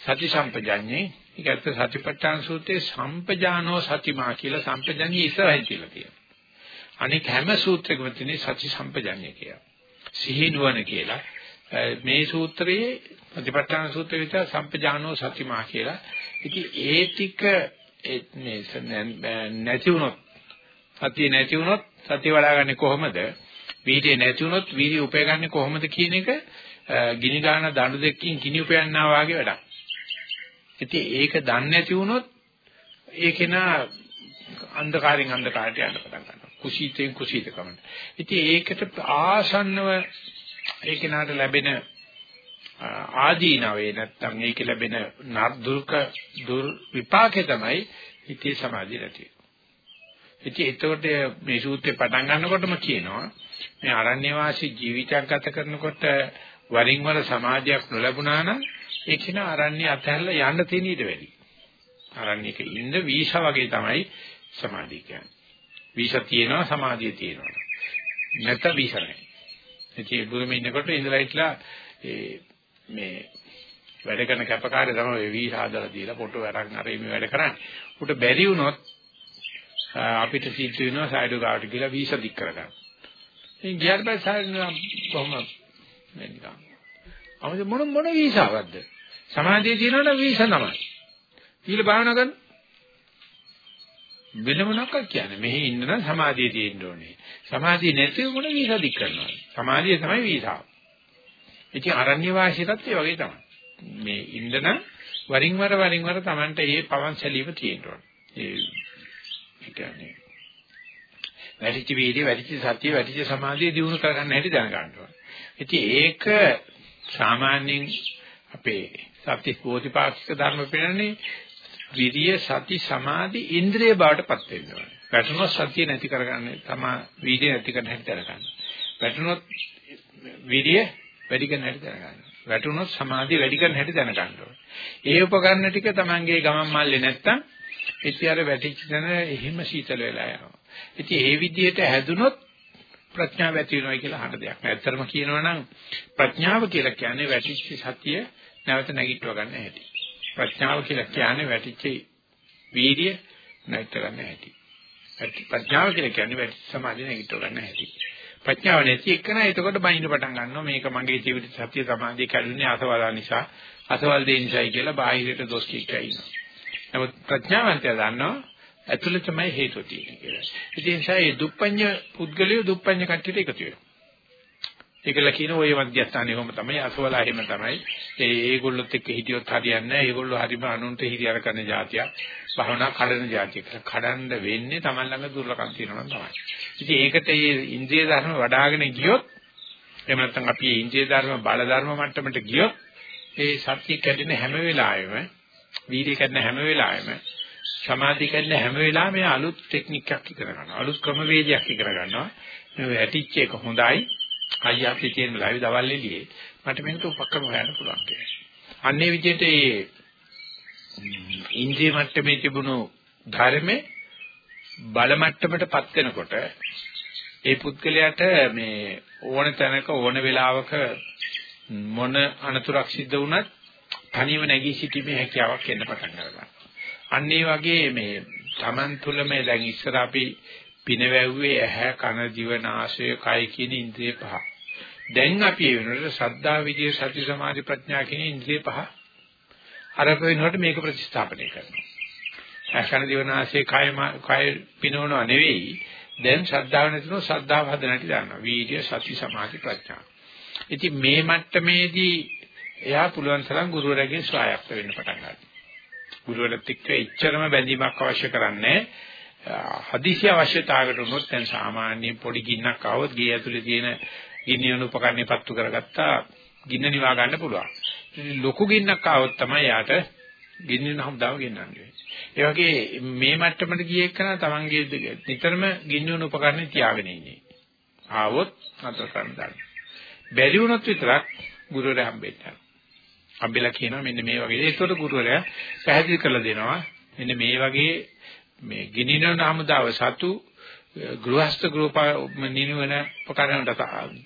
සති සම්පජඤ්ඤේ ඒක ඇත්ත සතිපට්ඨාන සූත්‍රයේ සම්පජානෝ සතිමා කියලා සම්පජඤ්ඤය ඉස්සරහින් කියලා තියෙනවා. අනික හැම සූත්‍රයකම තියෙන සති සම්පජඤ්ඤය කියලා. සිහි නුවණ කියලා. මේ සූත්‍රයේ සතිපට්ඨාන සූත්‍රයේ විතර සම්පජානෝ සතිමා කියලා. ඉතින් ඒ ටික මේ නැති වුණොත් සතිය නැති වුණොත් සතිය වඩාගන්නේ කොහොමද? වීර්යය නැති වුණොත් වීර්යය උපයගන්නේ කොහොමද කියන එක ගිනි ගන්න දඬු දෙකකින් ගිනි උපයන්නා වාගේ වැඩක්. ඉතින් ඒක දන්නේ නැති වුණොත් ඒක නා අන්ධකාරයෙන් අන්ධකාරයට යන්න පටන් ගන්නවා. කුසීතෙන් කුසීතකම. ඉතින් ඒකට ආසන්නව ඒක නාට ලැබෙන ආදීනවේ නැත්තම් ඒක ලැබෙන නර්දුක දුර් විපාකේ තමයි හිතේ සමාධිය නැති. ඉතින් එතකොට මේ සූත්‍රේ පටන් ගන්නකොටම කියනවා මේ අරණ්‍ය වාසී ජීවිතයක් ගත කරනකොට වරින් වර සමාධියක් නොලැබුණා නම් ඒ කින අරණ්‍ය අතහැරලා යන්න තියෙන ඊට වැඩි. අරණ්‍යක ඉන්න වීස වගේ තමයි සමාධිය කියන්නේ. වීස තියෙනවා සමාධිය තියෙනවා. නැත්නම් වීස නැහැ. ඉතින් බුදුම ඉන්නකොට ඉඳලා හිටලා ඒ මේ වැඩ කරන කැපකාරය තමයි වීස හදලා දීලා ෆොටෝ අරන් අර මේ වැඩ කරන්නේ. උට බැරි වුණොත් අපිට සිද්ධ වෙනවා සයිඩෝ ගාවට ගිහලා වීස දික් කරගන්න. ඉතින් ගියාට පස්සේ සාරණ කොහොම මේ නිකන්. අපිට මොන මොන වීසාවක්ද? සමාධිය තියෙනවනම් වීස තමයි. ඊළ භාවනා කරන වෙන මොනක්ද කියන්නේ? මෙහි ඉන්න නම් සමාධිය තියෙන්න ඕනේ. සමාධිය නැතිව මොන වීසා දික් කරනවද? සමාධිය තමයි වීසාව. ඉතින් අරණ්‍ය වාසීටත් ඒ වගේ තමයි. මේ ඉන්න නම් වරින් වර වරින් වර Tamanට මේ පවන් සැලීම තියෙන්න ඕනේ. ඒ කියන්නේ වැඩිච වීර්ය, වැඩිච සතිය, වැඩිච සමාධිය දිනු කරගන්න හැටි දැනගන්න ඕනේ. ඉතින් ඒක සාමාන්‍යයෙන් අපේ සත්‍ය බෝධිපාක්ෂික ධර්ම පෙන්නන්නේ විරිය, සති, සමාධි, ඉන්ද්‍රිය බවට පත් වෙනවා. වැටුණොත් සතිය නැති කරගන්න තමා වීර්ය නැති කරන්න හැටි දැනගන්න. වැටුණොත් විරිය වැඩි කරන්න හැටි දැනගන්න. වැටුණොත් සමාධිය වැඩි කරන්න හැටි දැනගන්න ඕනේ. ඒ උපකරණ ටික Tamange ගමන් මල්ලේ නැත්තම් ඉතින් අර වැටිච්ච තැන එහෙම සීතල වෙලා යනවා. ඉතින් ඒ විදිහට හැදුනොත් ප්‍රඥාව ඇති වෙනවා කියලා අහන දෙයක් නෑ. ඇත්තටම කියනවා නම් ප්‍රඥාව කියලා කියන්නේ වැටිච්ච සතිය නැවත නැගිටව ගන්න හැටි. ප්‍රඥාව කියලා කියන්නේ වැටිච්ච වීර්ය නැගිට ගන්න හැටි. ප්‍රඥාව කියලා කියන්නේ වැටිච්ච සමාධිය නැගිටව ගන්න හැටි. ප්‍රඥාව නැති එකන එතකොට බයින්න පටන් ගන්නවා මේක මගේ ජීවිත සත්‍ය සමාධිය කැඩුනේ අසවල නිසා අසවල් දේ නිසායි කියලා බාහිරට දොස් කිච්චා ඉන්නවා. නමුත් ප්‍රඥාවන්තය දන්නවා ඇතුළතමයි හේතුව තියෙන්නේ කියලා. ඒ නිසා මේ දුප්පඤ්ඤ පුද්ගලිය දුප්පඤ්ඤ කට්ටියට එකතු වෙනවා. ඒකල කියන ඔය මධ්‍යස්ථානේ කොහොම තමයි අසවලා එහෙම තමයි. ඒ ඒගොල්ලොත් එක්ක හිටියොත් හරියන්නේ නැහැ. ඒගොල්ලෝ හරිම අනුන්ට හිරියර කරන જાතියක්. භවනා කඩන જાතියක්. කඩන්න වෙන්නේ Taman ළඟ දුර්ලභකම් තියෙනවා තමයි. ඉතින් ඒකට මේ ඉන්ද්‍රිය ධර්ම වඩ아가න ගියොත් එහෙම නැත්නම් අපි ඉන්ද්‍රිය ධර්ම බල ධර්ම මට්ටමට ගියොත් ඒ සත්‍ය කැඩෙන හැම වෙලාවෙම වීර්ය කැඩෙන හැම වෙලාවෙම සමාධි කැඩෙන හැම වෙලාවෙම අලුත් ටෙක්නික් එකක් ඉගෙන ගන්නවා. අලුත් ක්‍රමවේදයක් ඉගෙන ගන්නවා. මේ වැටිච්ච එක හොඳයි අයියාපි තියෙන ලයිව් දවල් එළියේ මට මේකට උපක්‍රම හොයන්න පුළුවන් කියලා. අන්නේ විදිහට ඒ ඉන්ද්‍රිය මට්ටමේ තිබුණු ධර්මේ බල මට්ටමටපත් වෙනකොට ඒ පුද්ගලයාට මේ ඕන තැනක ඕන වෙලාවක මොන අනතුරක් සිද්ධ වුණත් තනියම නැගී සිටීමේ හැකියාවක් එන්න පටන් ගන්නවා. අන්න ඒ වගේ මේ Taman තුල මේ දැන් ඉස්සර අපි පිනවැව්වේ ඇහැ කන දිව නාසය කය කියන ඉන්ද්‍රිය පහ. දැන් අපි ඒ වෙනකොට සද්ධා විදියේ සති සමාධි ප්‍රඥා කියන ඉන්ද්‍රිය පහ අරක වෙනකොට මේක ප්‍රතිස්ථාපනය කරනවා. ඇහැ කන දිව නාසය කය කය පිනවනව නෙවෙයි. දැන් ශ්‍රද්ධාව නැතිනො ශ්‍රද්ධාව හදන්නට දානවා. වීර්ය සති සමාධි ප්‍රඥා. ඉතින් මේ මට්ටමේදී එයා පුළුවන් තරම් ගුරුවරයාගෙන් ස්වායත්ත වෙන්න පටන් ගන්නවා. ගුරුවරයාත් එක්ක එච්චරම බැඳීමක් අවශ්‍ය කරන්නේ හදිසි අවශ්‍යතාවයකට උනොත් දැන් සාමාන්‍ය පොඩි ගින්නක් આવොත් ගේ ඇතුලේ තියෙන ගින්න උපකරණේ පත්තු කරගත්තා ගින්න නිවා ගන්න පුළුවන්. ලොකු ගින්නක් આવොත් තමයි යාට ගින්න හම්දාව ගෙන්නන්නේ. ඒ වගේ මේ මට්ටමට ගියේ එක්කන තමන්ගේ නිතරම ගින්න උපකරණේ තියාගෙන ඉන්නේ. ආවොත් අතර කරන්න දාන්න. බැරි වුණොත් විතරක් ගුරුවරයා හම්බෙන්න. හම්බෙලා කියනවා මෙන්න මේ වගේ. ඒකට ගුරුවරයා පැහැදිලි කරලා දෙනවා. මෙන්න මේ වගේ මේ ගිනිනන හමුදාව සතු ගෘහස්ත ගෘහප නිනවන උපකරණයට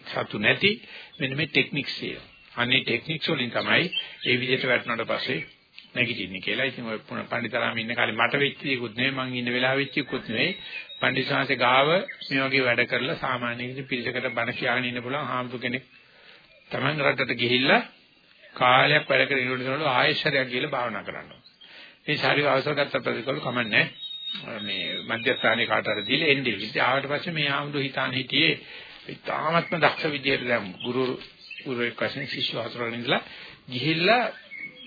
සතු නැති මෙන්න මේ ටෙක්නික්ස් තියෙනවා. අනේ ටෙක්නික්ස් වලින් තමයි ඒ විදිහට වැටුණාට පස්සේ නැගිටින්නේ කියලා. ඉතින් ඔය පණ්ඩිතරාම ඉන්න කාලේ මට වෙච්ච දේකුත් නෙවෙයි මං ඉන්න වෙලාවෙ වෙච්ච එකකුත් නෙවෙයි. පණ්ඩිතාංශේ ගාව මේ වගේ වැඩ කරලා සාමාන්‍ය ඉතින් පිරිසකට බණ කියලාගෙන ඉන්න පුළුවන් හාමුදුර කෙනෙක් Taman රටට ගිහිල්ලා කාලයක් වැඩ කරගෙන ඉන්නකොට ආයෙශරයක් ගිහලා භාවනා කරනවා. මේ ශාරීරික අවසර ගත්ත ප්‍රතිකෝල කමන්නේ මේ මධ්‍යස්ථානයේ කාට හරි දීලා එන්නේ. ඉතින් ආවට පස්සේ මේ ආමුදු හිතාන හිටියේ ඉතාමත්ම දක්ෂ විදියට දැන් ගුරු ගුරුෙක් වශයෙන් ශිෂ්‍ය හතරගෙන ඉඳලා ගිහිල්ලා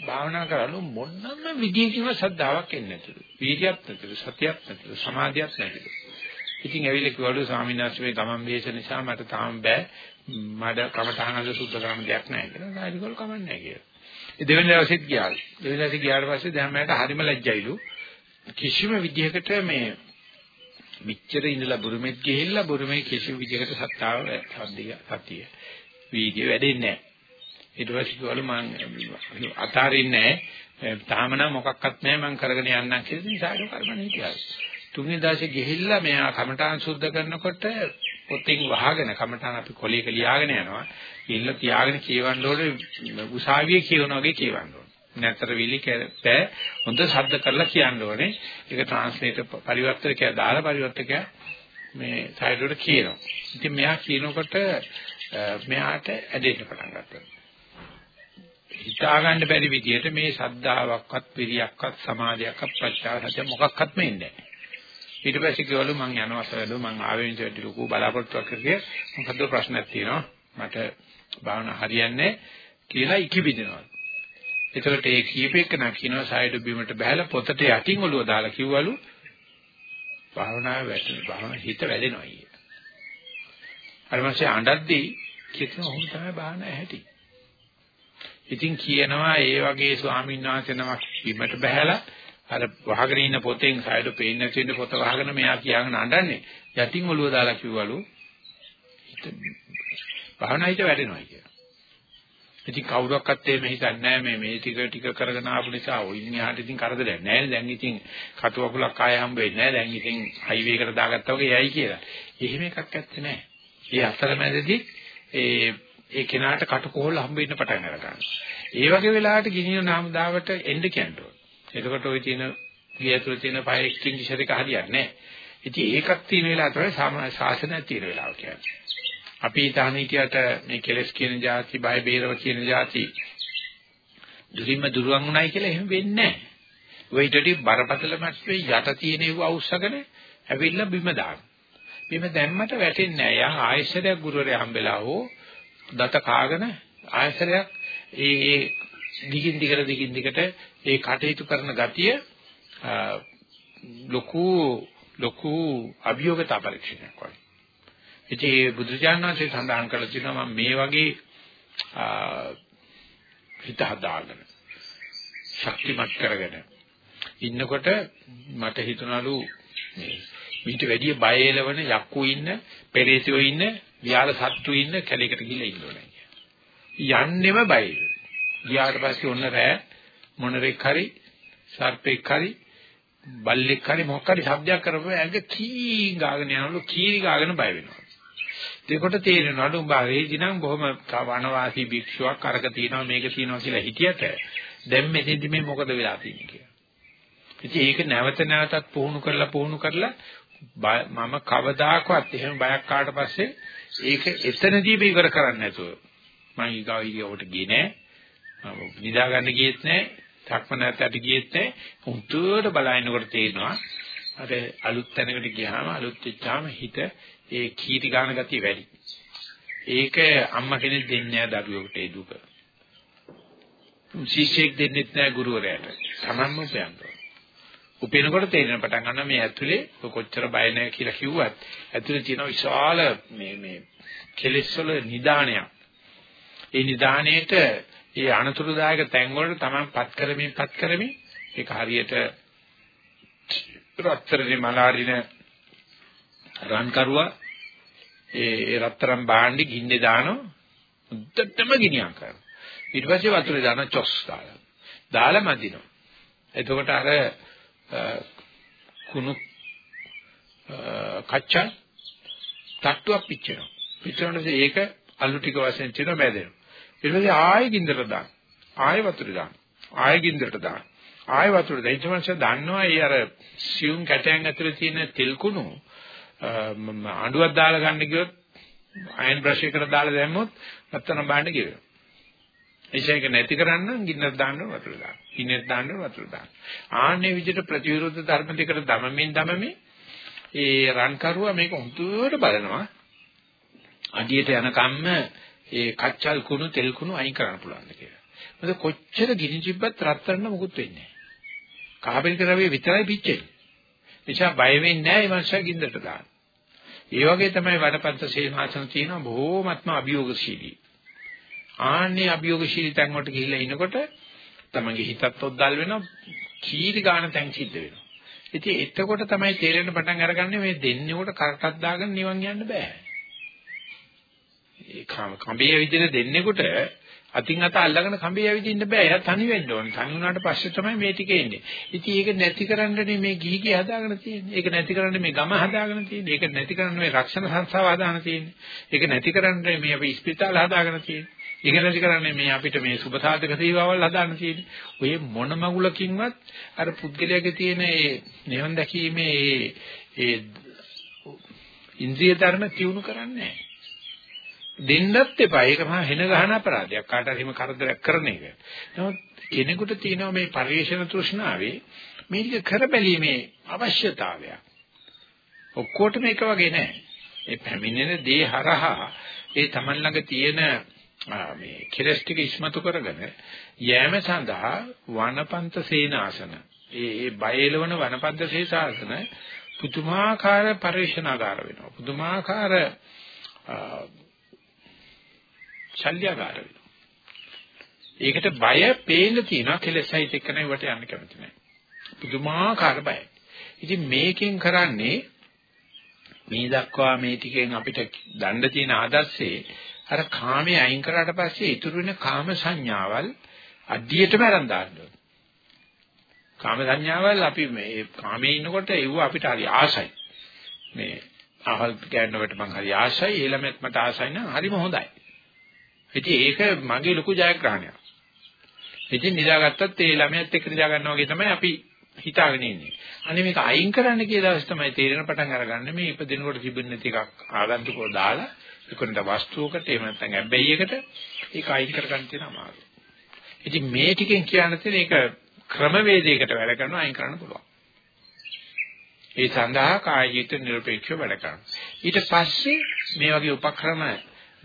භාවනා කරනු මොනම විදියකින්ම සද්ධාාවක් එන්නේ නැතුළු. වීර්යයක් නැතුළු, සතියක් නැතුළු, සමාධියක් නැතුළු. ඉතින් ඇවිල්ලා කිව්වලු ස්වාමීන් වහන්සේ මේ ගමන් වේශ නිසා මට තාම බෑ. මඩ කමඨානද සුද්ධ කරන දෙයක් නැහැ කියලා. සායිකල් කමන්නේ නැහැ කියලා. ඒ දෙවෙනි දවසෙත් ගියා. දෙවෙනි දවසේ ගියාට පස්සේ දැන් මට හරිම ලැජ්ජයිලු. කිසිම විදියකට මේ මිච්ඡර ඉඳලා බුරුමෙත් ගිහිල්ලා බුරුමේ කිසිම විදියකට සත්‍තාව සද්දිය සතිය වීර්ය වැඩෙන්නේ නැහැ. ඊට පස්සේ කිව්වලු මං අතාරින්නේ නැහැ. තාම නම් මොකක්වත් නැහැ මං කරගෙන යන්නම් කියලා ඉතින් සායක කර්මනේ කියලා. තුන්වෙනි දවසේ ගිහිල්ලා මෙයා කමඨාන් සුද්ධ කරනකොට පොතෙන් වහගෙන කමඨාන් අපි කොලේක ලියාගෙන යනවා. ඉල්ල තියාගෙන කියවන්න ඕනේ උසාවියේ කියවන වගේ කියවන්න ඕනේ. නැතර විලි කැපෑ හොඳ ශබ්ද කරලා කියන්න ඕනේ. ඒක ට්‍රාන්ස්ලේටර් පරිවර්තකයා දාලා පරිවර්තකයා මේ සයිඩ් කියනවා. ඉතින් මෙයා කියනකොට මෙයාට ඇදෙන්න පටන් ගත්තා. හිතා ගන්න බැරි විදිහට මේ ශද්ධාවක්වත් විරියක්වත් සමාධියක්වත් ප්‍රත්‍යාසත්‍ය මොකක්වත්ම ඉන්නේ නැහැ. ඊට පස්සේ කිව්වලු මං යනවා සරලව මං ආවෙන් ඉඳි ලොකු බලාපොරොත්තුවක් කරේ මොකද ප්‍රශ්නයක් තියෙනවා මට භාවනා හරියන්නේ කියලා ඉකිබිදෙනවා. ඒතකොට ඒ කීපෙක නා කියනවා සයිඩ් බීමට බහැලා පොතට යටින් ඔළුව දාලා කිව්වලු භාවනාව වැටෙන භාවන හිත වැඩෙනවා අයියා. අර මාසේ අඬද්දී කියනවා ඔහොම තමයි භාවනාව ඇහැටි. ඉතින් කියනවා ඒ වගේ ස්වාමීන් වහන්සේ නමක් බිමට බහැලා අර වහගෙන ඉන්න පොතෙන් සයිඩ් පේන්නේ නැති වෙන්න පොත වහගෙන මෙයා කියාගෙන අඬන්නේ යටින් ඔළුව දාලා කිව්වලු හිත භාවනා හිත වැඩෙනවා කියලා. ඉතින් කවුරක්වත් එහෙම හිතන්නේ නැහැ මේ මේ ටික ටික කරගෙන ආපු නිසා ඔය ඉන්නහට ඉතින් කරදරයක් නැහැ දැන් ඉතින් කටුවකුලක් ආය හම්බ වෙන්නේ නැහැ දැන් ඉතින් හයිවේ එකට දාගත්තා වගේ යයි කියලා. එහෙම එකක් ඇත්තේ නැහැ. ඒ අතරමැදදී ඒ ඒ කෙනාට කටකෝල් හම්බ වෙන්න පටන් ගන්නවා. ඒ වගේ වෙලාවට ගිනින නාමදාවට එන්න කියනවා. එතකොට ওই තියෙන ගිය ඇතුළේ තියෙන ෆයර් එක්ස්ටින්ගිෂර් එක හරියන්නේ නැහැ. ඉතින් ඒකක් තියෙන වෙලාව තමයි ශාසනයක් තියෙන වෙලාව කියන්නේ. අපි තාම හිටියට මේ කෙලස් කියන જાති, බය බේරව කියන જાති දුරින්ම දුරවන් උනායි කියලා එහෙම වෙන්නේ නැහැ. වෙයිටටි බරපතල මැස්සේ යට තියෙන ඒව අවශ්‍යකනේ ඇවිල්ලා බිම දාන. බිම දැම්මට වැටෙන්නේ නැහැ. යා ආයෙසරයක් ගුරුවරයා හම්බෙලා හෝ දත කාගෙන ආයතරයක් ඒ ඒ දිගින් දිගට දිගින් දිගට ඒ කටයුතු කරන ගතිය ලොකු ලොකු අභියෝගතා පරීක්ෂණයක් වගේ. ඉතින් ඒ බුදුචානන්සේ සඳහන් කරලා තියෙනවා මම මේ වගේ හිත හදාගෙන ශක්තිමත් කරගෙන ඉන්නකොට මට හිතුණලු මේ මීට වැඩිය බය එලවන යක්කු ඉන්න, පෙරේතයෝ ඉන්න, විහාර සත්තු ඉන්න කැලේකට ගිහලා ඉන්න ඕනේ කියලා. යන්නෙම බයයි. ගියාට පස්සේ ඔන්න රෑ මොනරෙක් හරි සර්පෙක් හරි බල්ලෙක් හරි මොකක් හරි શબ્දයක් කරපුවා ඇඟ කී ගාගෙන යනවලු කී ගාගෙන බය වෙනවා. ඒකට තේරෙනවලු උඹ වේදි නම් බොහොම වනවාසී භික්ෂුවක් අරක තියනවා මේක තියනවා කියලා හිතියට දැන් මෙතෙන්දි මේ මොකද වෙලා තියෙන්නේ කියලා. ඉතින් ඒක නැවත නැවතත් පුහුණු කරලා පුහුණු කරලා මම කවදාකවත් එහෙම බයක් කාට පස්සේ ඒක එතනදී මේ ඉවර කරන්නේ නැතුව මම ඊගාව ඉරියවට ගියේ නෑ. නිදා ගන්න ගියෙත් නෑ. සක්මනට ගියෙත් නෑ. උන්ටුවට බලනකොට තේරෙනවා අර අලුත් තැනකට ගියාම අලුත් වෙච්චාම හිත ඒ කීටි ගන්න ගතිය වැඩි. ඒක අම්මා කෙනෙක් දෙන්නේ නෑ දරුවෙකුට ඒ දුක. ශිෂ්‍යෙක් දෙන්නෙත් නෑ ගුරුවරයාට. Tamanම උපයන්නවා. උපේනකොට තේරෙන පටන් ගන්නවා මේ ඇතුලේ කොච්චර බය නැහැ කියලා කිව්වත් ඇතුලේ තියෙන විශාල මේ මේ කෙලෙස් වල නිදානයක්. ඒ නිදාණයට ඒ අනතුරුදායක තැන් වලට Taman පත් කරමින් පත් කරමින් ඒක හරියට රත්තරනේ මලාරින රන් කරුවා ඒ රත්තරන් භාණ්ඩි ගින්නේ දානවා උද්දටම ගිනියම් කරනවා ඊට පස්සේ වතුරේ දාන චොස් දාලා දාලා මදිනවා එතකොට අර කුණු කච්චා තට්ටුවක් පිච්චෙනවා. පිච්චෙනකොට ඒක අලු ටික වශයෙන් චින බැදෙනවා. ඊට පස්සේ ආයෙ ගින්දර දාන්න. ආයෙ වතුර දාන්න. ආයෙ ගින්දරට දාන්න. ආයෙ වතුර දාන්න. ඊට පස්සේ දන්නවා ඒ අර සියුම් කැටයන් ඇතුලේ තියෙන තෙල් කුණු අඬුවක් දාලා ගන්න ගියොත් අයන් බ්‍රෂ් එකකට දාලා දැම්මොත් නැත්තම් බාන්න ගියෝ. ඒක නැති කරන්න ගින්නක් දාන්න වතුර දාන්න. ගින්නක් දාන්න වතුර දාන්න. ආන්නේ විදිහට ප්‍රතිවිරුද්ධ ධර්ම දෙකට දමමින් දමමින් ඒ රන් කරුවා මේක හුදුවට බලනවා. අඩියට යනකම්ම ඒ කච්චල් කුණු තෙල් කුණු අයින් කරන්න පුළුවන් කියලා. මොකද කොච්චර ගිනි තිබ්බත් රත්තරන්න මොකුත් වෙන්නේ නැහැ. කාබනික ද්‍රව්‍ය විතරයි පිච්චෙන්නේ. නිසා බය වෙන්නේ නැහැ මේ මනුස්සයා ගින්දරට දාන්න. ඒ වගේ තමයි වඩපත්ත සේනාසන තියෙන බොහෝමත්ම අභියෝගශීලී. ආන්නේ අභියෝගශීලී තැන් වලට ගිහිල්ලා ඉනකොට තමන්ගේ හිතත් ඔද්දල් වෙනවා කීරි ගන්න තැන් සිද්ධ වෙනවා. ඉතින් එතකොට තමයි තේරෙන්න පටන් අරගන්නේ මේ දෙන්නේ උඩ කරටක් දාගෙන නිවන් යන්න බෑ. ඒ කඹේ විදිහට දෙන්නෙකුට අතින් අත අල්ලගෙන කඹේ ඇවිදින්න බෑ. එයා තනි වෙන්න ඕනේ. තනි වුණාට පස්සේ තමයි මේ ටික එන්නේ. ඉතින් ඒක නැති කරන්නනේ මේ ගිහි ගිය හදාගෙන තියෙන්නේ. ඒක නැති කරන්න මේ ගම හදාගෙන තියෙන්නේ. ඒක නැති කරන්න මේ රක්ෂණ සංස්ථාව හදාගෙන තියෙන්නේ. ඒක නැති කරන්න මේ අපි ස්පිතාල හදාගෙන තියෙන්නේ. ඒක නැති කරන්නේ මේ අපිට මේ සුබ සාධක සේවාවල් හදාන්න තියෙන්නේ. ඔය මොන මගුලකින්වත් අර පුද්ගලයාගේ තියෙන ඒ නිවන් දැකීමේ ඒ ඒ ඉන්ද්‍රිය ධර්ම තියුණු කරන්නේ නැහැ. දෙන්නත් එපා. ඒක මහා හෙන ගහන අපරාධයක්. කාට හරි කරදරයක් කරන එක. නමුත් කෙනෙකුට තියෙනවා මේ පරිේශන තෘෂ්ණාවේ මේ ටික කරබැලීමේ අවශ්‍යතාවය. ඔක්කොටම එක වගේ නෑ. ඒ පැමිණෙන දේ හරහා ඒ Taman ළඟ තියෙන මේ කෙලස් ටික ඉස්මතු කරගෙන යෑම සඳහා වනපන්ත සේනාසන ඒ ඒ බයලවන වනපන්ත සේනාසන පුදුමාකාර පරිශනාකාර වෙනවා පුදුමාකාර ශල්‍යකාර වෙනවා ඒකට බය පේන්න තියෙනවා කෙලෙසයිත් එක්ක නෙවෙයි වට යන්න කැමති නැහැ පුදුමාකාර බයයි ඉතින් මේකෙන් කරන්නේ මේ දක්වා මේ ටිකෙන් අපිට දඬ තියෙන ආදර්ශේ අර කාමයේ අයින් කරාට පස්සේ ඉතුරු වෙන කාම සංඥාවල් අඩියටම අරන් දාන්න ඕනේ. කාම සංඥාවල් අපි මේ කාමයේ ඉන්නකොට ඒව අපිට හරි ආසයි. මේ අහල් ගෑනකට මං හරි ආසයි, ඊළමෙත් මට ආසයි නම් හරිම හොඳයි. ඉතින් ඒක මගේ ලොකු ජයග්‍රහණයක්. ඉතින් නිදාගත්තත් ඒ ළමයාත් එක්ක නිදා ගන්නවා වගේ තමයි අපි හිතාගෙන ඉන්නේ. අනේ මේක අයින් කරන්න කියලා දවස් තමයි තේරෙන පටන් අරගන්නේ මේ ඉපදිනකොට තිබෙන නැති එකක් ආගන්තුකව දාලා ඒකට වස්තුවකට එහෙම නැත්නම් ඇබ්බැහියකට ඒක අයින් කරගන්න තියෙන අමාරුයි. ඉතින් මේ ටිකෙන් කියන්න තියෙන ඒක ක්‍රමවේදයකට වැඩ කරනවා අයින් කරන්න පුළුවන්. ඒ සඳහා කායික නිර්පේක්ෂව වැඩ කරනවා. ඊට පස්සේ මේ වගේ උපක්‍රම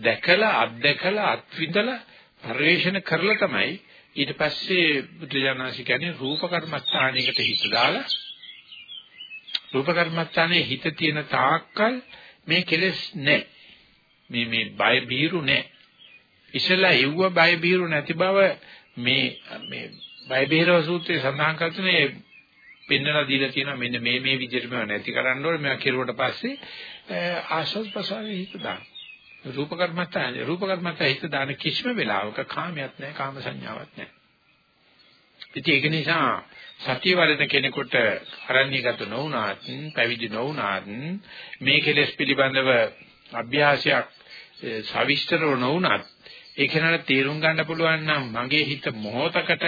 දැකලා අත්දැකලා අත්විඳලා පරිශන කරලා තමයි ඊට පස්සේ බුදුජානනාසි කියන්නේ රූප කර්මස්ථානයකට හිත දාලා රූප කර්මස්ථානයේ හිත තියෙන තාක්කල් මේ කෙලෙස් නැහැ. මේ මේ බය බීරු නැහැ. ඉස්සලා එව්ව බය බීරු නැති බව මේ මේ බයිබේරව සූත්‍රයේ සඳහන් කරන්නේ පෙන්නලා දීලා තියෙනවා මෙන්න මේ මේ විදිහට මේවා නැති කරන්න ඕනේ මේවා කෙරුවට පස්සේ ආශස් ප්‍රසාරේ හිත දාන්න. රූප කර්මත්තා රූප කර්මත්තා හිත දාන කිසිම වෙලාවක කාමයක් නැහැ කාම සංඥාවක් නැහැ. ඉතින් ඒක නිසා සතිය වඩන කෙනෙකුට අරණ්‍යගත නොවුනාත් පැවිදි නොවුනාත් මේ කෙලෙස් පිළිබඳව අභ්‍යාසයක් සවිස්තරව නොවුනත් ඒක නට තේරුම් ගන්න පුළුවන් නම් මගේ හිත මොහොතකට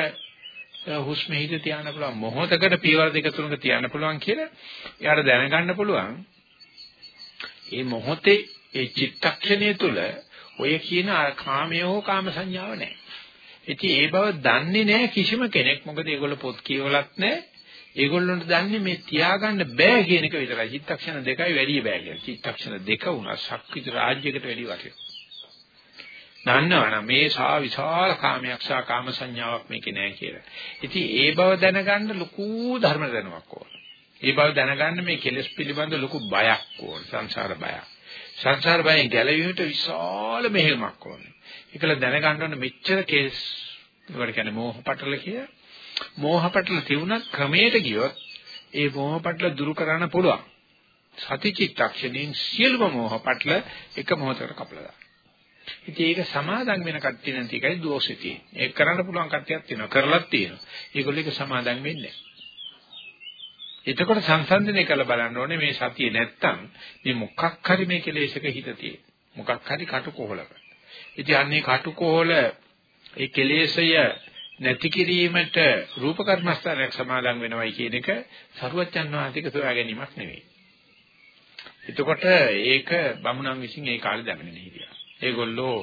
හුස්ම හිත තියාන්න පුළුවන් මොහොතකට පියවර දෙක තුනක තියාන්න පුළුවන් කියලා එයාට දැනගන්න පුළුවන් මේ මොහොතේ ඒ චිත්තක්ෂණය තුළ ඔය කියන කාමයේ හෝ කාම සංඥාව නැහැ. ඉතින් ඒ බව දන්නේ නැහැ කිසිම කෙනෙක්. මොකද ඒගොල්ලෝ පොත් කියවලත් නැහැ. ඒගොල්ලන්ට දන්නේ මේ තියාගන්න බෑ කියන එක විතරයි. චිත්තක්ෂණ දෙකයි වැඩි බෑ කියලා. චිත්තක්ෂණ දෙක වුණා ශක්විත රාජ්‍යයකට වැඩි වටිනවා. දන්නවනම් මේ සා විශාල කාමයක් සහ කාම සංඥාවක් මේකේ නැහැ කියලා. ඉතින් ඒ බව දැනගන්න ලොකු ධර්ම දැනුමක් ඕන. ඒ බව දැනගන්න මේ කෙලෙස් පිළිබඳ ලොකු බයක් ඕන. සංසාර බයක්. සංසාර බයෙන් ගැලවීමට විශාල මෙහෙයුමක් ඕන. ඒකල දැනගන්න ඕන මෙච්චර කේස් ඒකට කියන්නේ මෝහ පටල කිය. මෝහ පටල තියුණත් ක්‍රමයට ගියොත් ඒ මෝහ පටල දුරු කරන්න පුළුවන්. සතිචිත්තක්ෂණයෙන් සියලුම මෝහ පටල එක මොහොතකට කපලා දාන්න. ඉතින් ඒක සමාදන් වෙන කට්ටිය නැති එකයි දෝෂෙ තියෙන්නේ. ඒක කරන්න පුළුවන් කට්ටියක් තියෙනවා. කරලත් තියෙනවා. ඒගොල්ලෝ ඒක සමාදන් වෙන්නේ නැහැ. එතකොට සංසන්දනය කරලා බලන්න ඕනේ මේ සතිය නැත්තම් මේ මොකක් හරි මේ කෙලෙසක හිත තියෙන. මොකක් හරි කටුකොහලක. ඉතින් අන්නේ කටුකොහල ඒ කෙලෙසය නැති කිරීමට රූප කර්මස්ථානයක් සමාදන් වෙනවයි කියන එක සරුවච්චන් වහන්සේක සොයා ගැනීමක් නෙවෙයි. එතකොට ඒක බමුණන් විසින් ඒ කාලේ දැනගෙන හිටියා. ඒගොල්ලෝ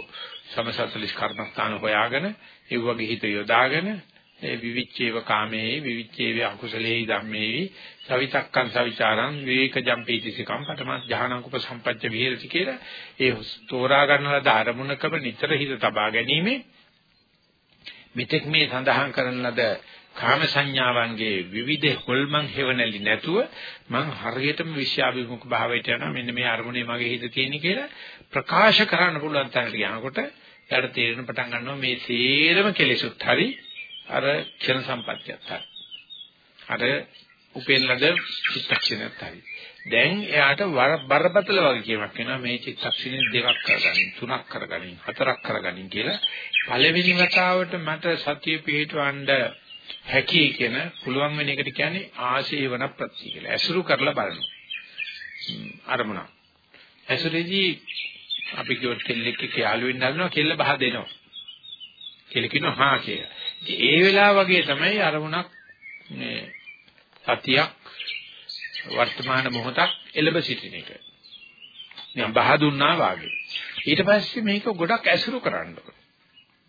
සමසතලිස් කර්මස්ථාන හොයාගෙන ඒ වගේ හිත යොදාගෙන ඒ විවිච්ඡේව කාමේ විවිච්ඡේව අකුසලේ ධම්මේ සවිතක්කං සවිචාරං විවේකජම් පීතිසිකම් පඨමස් ඥානං උපසම්පච්ච විහෙරති කියලා ඒ තෝරා ගන්නලද අරමුණකම නිතර හිත තබා ගැනීම මෙතෙක් මේ සඳහන් කරන ලද කාම සංඥාවන්ගේ විවිධ හොල්මන් හේවණලි නැතුව මං හරියටම විශ්යාභිමුඛ භාවයට යනවා. මෙන්න මේ අරමුණේ මගේ හිත තියෙන කියලා ප්‍රකාශ කරන්න පුළුවන් තැනට යනකොට එයාට තේරෙන පටන් ගන්නවා මේ සේරම කෙලෙසුත් හරි අර ක්ෂණ සම්පත්තියත් හරි. අර උපෙන් ලද චිත්තක්ෂණයත් හරි. දැන් එයාට බරපතල වගේ කියමක් වෙනවා මේ චිත්තක්ෂණේ දෙකක් කරගනින් තුනක් කරගනින් හතරක් කරගනින් කියලා පළවෙනි වතාවට මට සතිය පිහිටවන්න හැකි කියන පුළුවන් වෙන එකට කියන්නේ ආශේවන ප්‍රති කියලා. ඇසුරු කරලා බලනවා. අරමුණ. ඇසුරේදී අපි කියොත් කෙල්ලෙක් එක්ක යාළු වෙන්න හදනවා කෙල්ල බහ දෙනවා. කෙල්ල කියනවා හා කියලා. ඒ වෙලාව වගේ තමයි අරමුණක් මේ සතියක් වර්තමාන මොහොතක් එළඹ සිටින එක. නිකන් බහ දුන්නා වාගේ. ඊට පස්සේ මේක ගොඩක් ඇසුරු කරන්න ඕනේ.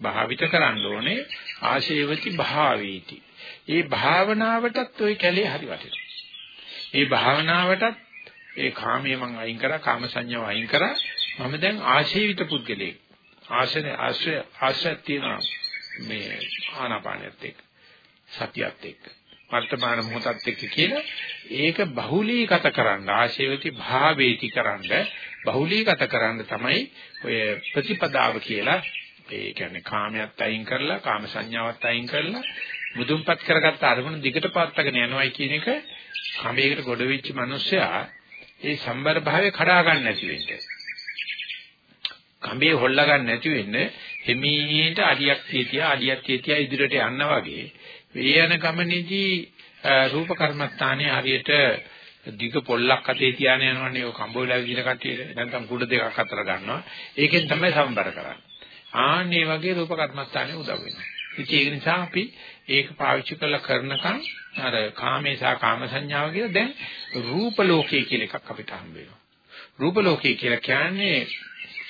භාවිත කරන්න ඕනේ ආශේවති භාවීති. ඒ භාවනාවටත් ওই කැලේ හරි වටිනවා. ඒ භාවනාවටත් ඒ කාමයේ මං අයින් කරා කාම සංඥාව අයින් කරා මම දැන් ආශේවිත පුද්ගලෙක්. ආශ්‍රය ආශ්‍රය ආශ්‍රය තියෙනවා මේ ආනාපානියත් එක්ක සතියත් එක්ක වර්තමාන මොහොතත් එක්ක කියලා ඒක බහුලීගත කරන්න ආශේවති භාවේති කරන්න බහුලීගත කරන්න තමයි ඔය ප්‍රතිපදාව කියලා ඒ කියන්නේ කාමයට අයින් කරලා කාම සංඥාවත් අයින් කරලා මුදුන්පත් කරගත්ත අරමුණ දිගට පාත්තගෙන යනවායි කියන එක කඹයකට ගොඩ වෙච්ච මිනිස්සයා ඒ සම්බර භාවය කඩා ගන්න නැති වෙන්නේ. කඹේ හොල්ලා ගන්න නැති වෙන්නේ හිමීට අඩියක් තියතියා අඩියක් තියතියා ඉදිරියට යන්න වගේ. මේ යන ගමනේදී රූප කර්මස්ථානයේ හරියට දිග පොල්ලක් අතේ තියාගෙන යනවනේ ඔය කම්බෝලා විදින කට්ටියට නැත්නම් කුඩ දෙකක් අතර ගන්නවා. ඒකෙන් තමයි සම්බර කරන්නේ. ආන්නේ වගේ රූප කර්මස්ථානයේ උදව් වෙනවා. ඉතින් ඒක නිසා අපි ඒක පාවිච්චි කරලා කරනකම් අර කාමේසා කාම සංඥාව කියලා දැන් රූප ලෝකයේ කියලා එකක් අපිට හම්බ වෙනවා. රූප ලෝකයේ කියලා කියන්නේ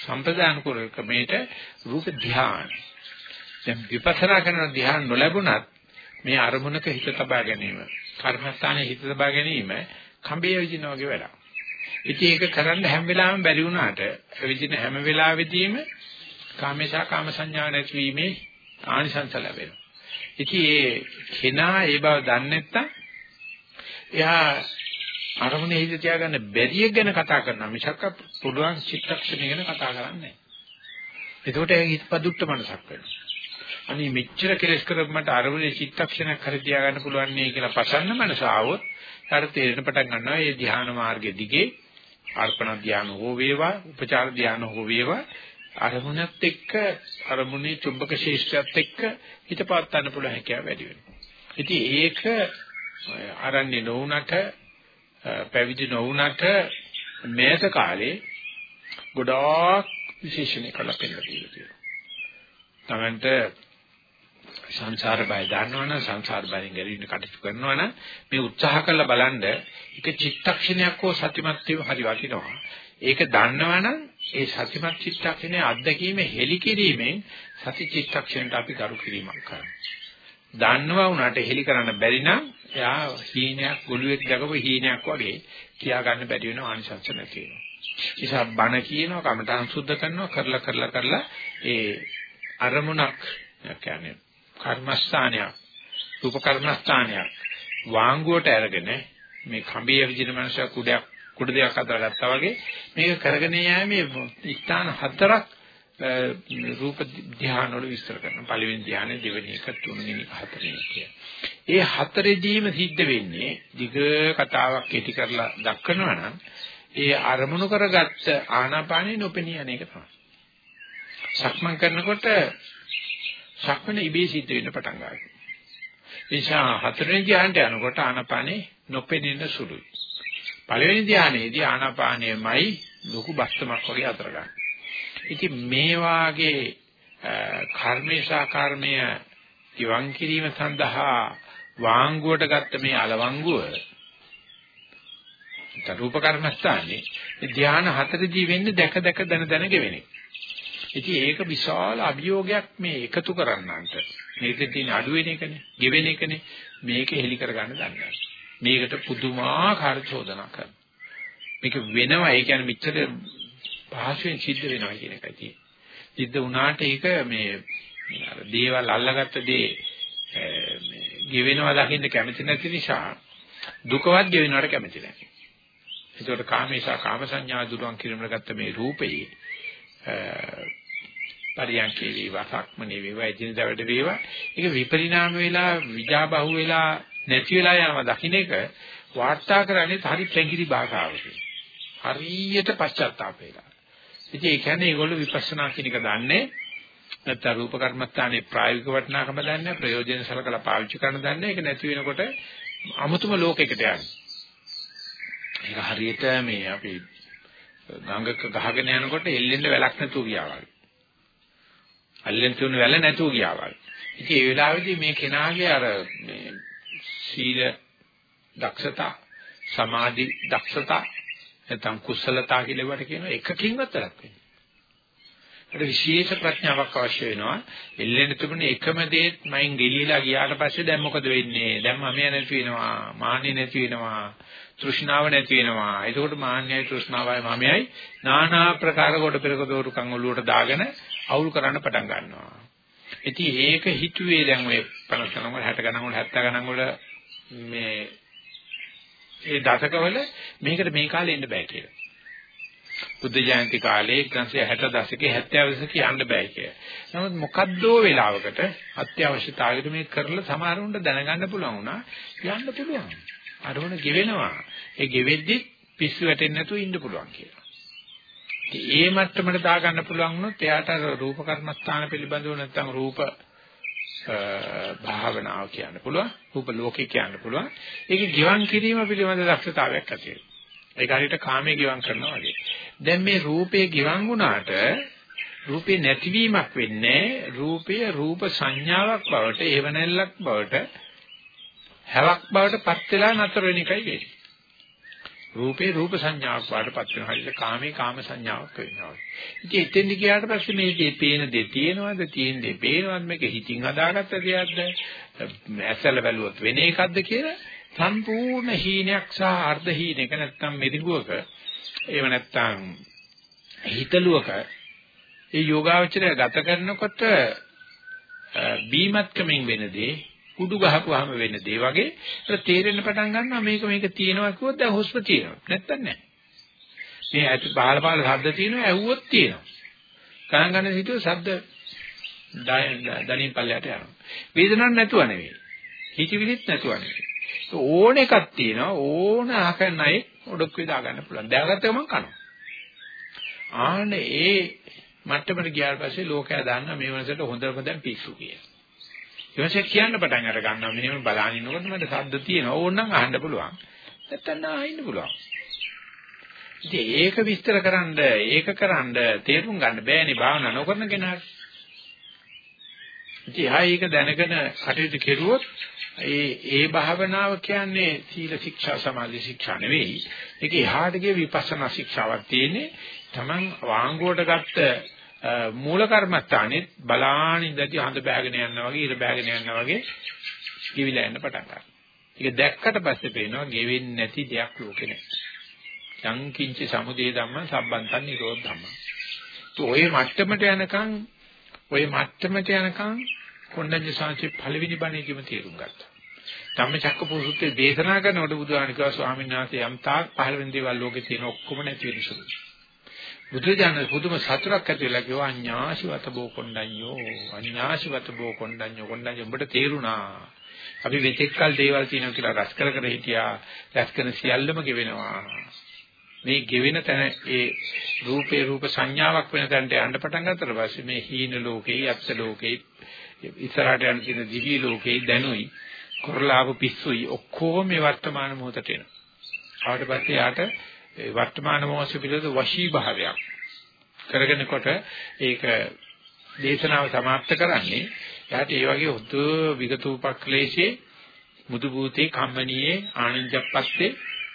සම්ප්‍රදාන ක්‍රමයට රූප ධ්‍යාන. දැන් විපස්සනා කරන ධ්‍යාන නොලැබුණත් මේ අරමුණක හිත තබා ගැනීම, කර්මස්ථානයේ හිත තබා ගැනීම කඹේ විදින වගේ වැඩක්. ඉතින් ඒක කරන්න හැම වෙලාවෙම බැරි වුණාට විදින හැම වෙලාවෙදීම කාමේශා කාම සංඥා නැතිවීමේ ආනිසංස ලැබෙනවා. ඉතින් ඒ කෙනා ඒ බව දන්නේ නැත්තම් එයා අරමුණේ හිත තියාගන්න බැරිය ගැන කතා කරනවා මිසක් පුළුවන් චිත්තක්ෂණය ගැන කතා කරන්නේ නැහැ. එතකොට ඒ හිතපදුට්ට මනසක් වෙනවා. අනේ මෙච්චර කෙලස් කරපු මට අරමුණේ චිත්තක්ෂණයක් හරි තියාගන්න පුළුවන් නේ කියලා පසන්න මනස ආවොත් ඊට තේරෙන පටන් ගන්නවා මේ ධ්‍යාන මාර්ගයේ දිගේ අර්පණ ධ්‍යාන හෝ වේවා උපචාර ධ්‍යාන හෝ වේවා අරමුණත් එක්ක අරමුණේ චුම්බක ශේෂ්ත්‍රයත් එක්ක හිත පාත්තන්න පුළුවන් හැකියාව වැඩි වෙනවා. ඉතින් ඒක අරන්නේ නොවුනට පැවිදි නොවුනට මේත කාලේ ගොඩාක් විශේෂණ කළා පෙන්නලා තියෙනවා. තමන්ට සංසාර බය දන්නවනම් සංසාර බයෙන් ගැලවෙන්න කටයුතු කරනවනම් මේ උත්සාහ කරලා බලන්න එක චිත්තක්ෂණයක් හෝ සතිමත් වීම හරි වටිනවා. ඒක දන්නවනම් ඒ සතිමත් චිත්තක්ෂණයේ අත්දැකීම හෙලි කිරීමෙන් සති චිත්තක්ෂණයට අපි කරු කිරීමක් කරනවා. දන්නවා වුණාට හෙලි කරන්න බැරි නම් එයා හීනයක් ගොළුෙක් දැකපු හීනයක් වගේ කියා ගන්න බැරි වෙන ආනිසංස නැති වෙනවා. නිසා බණ කියනවා කමඨං සුද්ධ කරනවා කරලා කරලා කරලා ඒ අරමුණක් කියන්නේ කර්මස්ථානයක් රූප කර්මස්ථානයක් වාංගුවට අරගෙන මේ කඹේ විදින මනුෂ්‍ය කුඩයක් කුඩ දෙයක් අතර ගත්තා වගේ මේක කරගෙන යෑමේ ස්ථාන හතරක් රූප ධ්‍යාන වල විස්තර කරනවා පළවෙනි ධ්‍යානෙ දෙවෙනි එක තුන්වෙනි හතරවෙනි කිය. ඒ හතරෙදීම සිද්ධ වෙන්නේ දිග කතාවක් කෙටි කරලා දක්වනවා නම් ඒ අරමුණු කරගත්ත ආනාපානෙ නොපෙනී යන එක තමයි. සක්මන් කරනකොට සක්මන ඉබේ සිද්ධ වෙන්න පටන් ගන්නවා. නිසා හතරවෙනි ධ්‍යානට යනකොට ආනාපානෙ නොපෙනෙන සුළුයි. පළවෙනි ධ්‍යානයේදී ආනාපානයමයි ලොකු බස්තමක් වගේ අතර ගන්න. ඉතින් මේ වාගේ කර්මේශා කර්මය ඉවන් කිරීම සඳහා වාංගුවට ගත්ත මේ අලවංගුව රූප කර්මස්ථානේ ධ්‍යාන හතරදී වෙන්නේ දැක දැක දන දන ගෙවෙන්නේ. ඉතින් ඒක විශාල අභියෝගයක් මේ එකතු කරන්නන්ට. මේකේ තියෙන අඩු වෙන එකනේ, ගෙවෙන එකනේ. මේක හෙලි කරගන්න දන්නේ මේකට පුදුමාකාර චෝදනා කරනවා. මේක වෙනවා ඒ කියන්නේ මෙච්චර පහසුවෙන් සිද්ධ වෙනවා කියන එකයි තියෙන්නේ. සිද්ධ වුණාට ඒක මේ දේවල් අල්ලගත්ත දේ මේ ගෙවෙනවා දකින්න කැමති නැති නිසා දුකවත් ගෙවෙනවට කැමති නැහැ. ඒකට කාමේශා කාම සංඥා දුරුවන් කිරීමකට ගත්ත මේ රූපේ පරියන්කේ වේවා සක්මනේ වේවා එදිනදා වැඩ වේවා. ඒක විපරිණාම වෙලා විජාබහුව වෙලා නැති වෙලා යනවා. දකින්න එක වාර්තා කරන්නේ හරි ප්‍රැංගිරි භාෂාවකින්. හරියට පශ්චාත්තාප වෙලා. ඉතින් ඒ කියන්නේ ඒගොල්ලෝ විපස්සනා කියන එක දන්නේ නැත්නම් රූප කර්මස්ථානයේ ප්‍රායෝගික වටිනාකම දන්නේ ප්‍රයෝජන සලකලා පාවිච්චි කරන දන්නේ ඒක නැති වෙනකොට අමුතුම ලෝකයකට යන්නේ. ඒක හරියට මේ අපි ගඟක ගහගෙන යනකොට එල්ලෙන්න වැලක් නැතුව ගියා වගේ. අල්ලෙන් තුන වැල නැතුව ගියා වගේ. ඉතින් ඒ වෙලාවේදී මේ කෙනාගේ අර මේ සීල දක්ෂතා, සමාධි දක්ෂතා, නැත්නම් කුසලතා කියලා වට කියන එකකින්වත් තරක් වෙන්නේ. ඒකට විශේෂ ප්‍රඥාවක් අවශ්‍ය වෙනවා. එල්ලෙන්න තිබුණේ එකම දේ මයින් ගෙලිලා ගියාට පස්සේ දැන් මොකද වෙන්නේ? දැන් මම නැති වෙනවා, මාන්නේ නැති වෙනවා, තෘෂ්ණාව නැති වෙනවා. එතකොට මාන්නයයි තෘෂ්ණාවයි මමයි নানা ආකාර කොට පෙරක දෝරුකම් ඔලුවට දාගෙන අවුල් කරන්න පටන් ගන්නවා. ඉතින් ඒක හිතුවේ දැන් ඔය 50 ගණන් වල 60 ගණන් වල 70 ගණන් වල මේ ඒ දශකවල මේකට මේ කාලේ ඉන්න බෑ කියලා. බුද්ධ ජයන්ති කාලේ 1960 දශකේ 70 දශකේ යන්න බෑ කියලා. නමුත් මොකද්දෝ වෙලාවකට අත්‍යවශ්‍යතාවයකට මේක කරලා සමහරුන්ට දැනගන්න පුළුවන් වුණා යන්න පුළුවන්. අරමුණ ගෙවෙනවා. ඒ ගෙවෙද්දි පිස්සු වැටෙන්නේ නැතුව ඉන්න පුළුවන් කියලා. ඒ මට්ටමට දාගන්න පුළුවන් වුණොත් එයාට රූප කර්මස්ථාන පිළිබඳව නැත්නම් රූප භාවනාව කියන්න පුළුවන්. රූප ලෝකේ කියන්න පුළුවන්. ඒක ගිවන් කිරීම පිළිබඳ දක්ෂතාවයක් ඇති වෙනවා. ඒක හරියට කාමයේ ගිවන් කරනවා වගේ. දැන් මේ රූපේ ගිවන් වුණාට රූපේ නැතිවීමක් වෙන්නේ රූපය රූප සංඥාවක් බවට ඒව නැල්ලක් බවට හැවක් බවට පත් වෙලා නතර වෙන එකයි වෙන්නේ. රූපේ රූප සංඥාවක් බවට පත් වෙනවා. හරියට කාමේ කාම සංඥාවක් වෙනවා. ඉතින් එතෙන්දි ගියාට පස්සේ මේකේ පේන දේ තියෙනවද? තියෙන දේ පේනවද? මේක හිතින් හදාගත්ත දෙයක්ද? ඇසල බැලුවොත් වෙන එකක්ද කියලා සම්පූර්ණ හීනයක් සහ අර්ධ හීනයක නැත්තම් මෙදිගුවක එහෙම නැත්තම් හිතලුවක ඒ යෝගාවචරය ගත කරනකොට බීමත්කමින් වෙන දේ කුඩු ගහපුවාම වෙන දේ වගේ ඒක තේරෙන්න පටන් ගන්නවා මේක මේක තියෙනවා කිව්වොත් දැන් හුස්ම තියෙනවා නැත්තම් නැහැ මේ ඇති පහල පහල ශබ්ද තියෙනවා ඇහුවොත් තියෙනවා ගණන් ගන්න හිතුව ශබ්ද දණින් පල්ලයට යනවා. වේදනාවක් නැතුව නෙවෙයි. හිතවිලිත් නැතුව නෙවෙයි. ඕන එකක් තියෙනවා ඕන අහකන අය ඔඩොක් විදා ගන්න පුළුවන්. දැනගත්ත ගමන් කනවා. ආන්න ඒ මට්ටමට ගියාට පස්සේ ලෝකයා දන්නා මේ වෙනසට හොඳම දැන් පිස්සු කියලා. ඊවසේ කියන්න පටන් අර ගන්නවා මෙහෙම බලන ඉන්නකොට මට ශබ්ද තියෙනවා ඕනනම් අහන්න පුළුවන්. නැත්තම් නා ඉන්න පුළුවන්. ඉතින් ඒක විස්තර කරන්න ඒක කරන්න තේරුම් ගන්න බෑනේ භාවනා නොකරන කෙනාට. ඉතින් ආයෙක දැනගෙන කටයුතු කෙරුවොත් ඒ ඒ භාවනාව කියන්නේ සීල ශික්ෂා සමාධි ශික්ෂා නෙවෙයි. ඒක එහාට ගිය විපස්සනා ශික්ෂාවක් තියෙන්නේ. Taman වාංගුවට ගත්ත මූල කර්මස්ථානෙත් බලාන ඉඳදී හඳ බෑගෙන යනවා වගේ ඉර බෑගෙන යනවා වගේ කිවිලා යන්න පටන් ගන්නවා. ඒක දැක්කට පස්සේ පේනවා ගෙවෙන්නේ නැති දෙයක් ලෝකේ නැහැ. යංකින්ච සමුදේ ධම්ම සම්බන්තන් නිරෝධ ධම්ම. ඔය මට්ටමට යනකම් ඔය මට්ටමට යනකම් කොණ්ඩඤ්ඤ සාංශේ පළවෙනි බණේදීම තේරුම් ගත්තා. ධම්මචක්කපෝසුත්තේ දේශනා කරනකොට බුදුහාම කිව්වා ස්වාමීන් වහන්සේ යම් තාක් පහළවෙනි දේවල් ලෝකේ තියෙන ඔක්කොම නැති වෙනසුළු. බුදුජානක පුදුම සතුටක් ඇති වෙලා කිව්වා අඤ්ඤාසිවත බෝ කොණ්ඩඤ්ඤෝ අඤ්ඤාසිවත බෝ කොණ්ඩඤ්ඤෝ කොණ්ඩඤ්ඤෝ උඹට තේරුණා. අපි මෙතෙක් කල් දේවල් තියෙනවා කියලා රැස් කර කර හිටියා. රැස් කරන සියල්ලම ගෙවෙනවා. මේ ගෙවෙන තැන ඒ රූපේ රූප සංඥාවක් වෙන තැනට යන්න පටන් ගන්නතර පස්සේ මේ හීන ලෝකේ, අත්ත ලෝකේ, ඉස්සරහට යන තියෙන දිවි ලෝකේ දැනුයි, කරලාව පිස්සුයි ඔක්කොම මේ වර්තමාන මොහොතට එනවා. ආවට පස්සේ යාට වර්තමාන මොහොත පිළිබඳ වශී භාවයක් කරගෙනකොට ඒක දේශනාව સમાપ્ત කරන්නේ යාට ඒ වගේ උතු විගතූපක්ලේශේ මුදු භූතේ කම්මනියේ ආනන්දප්පස්සේ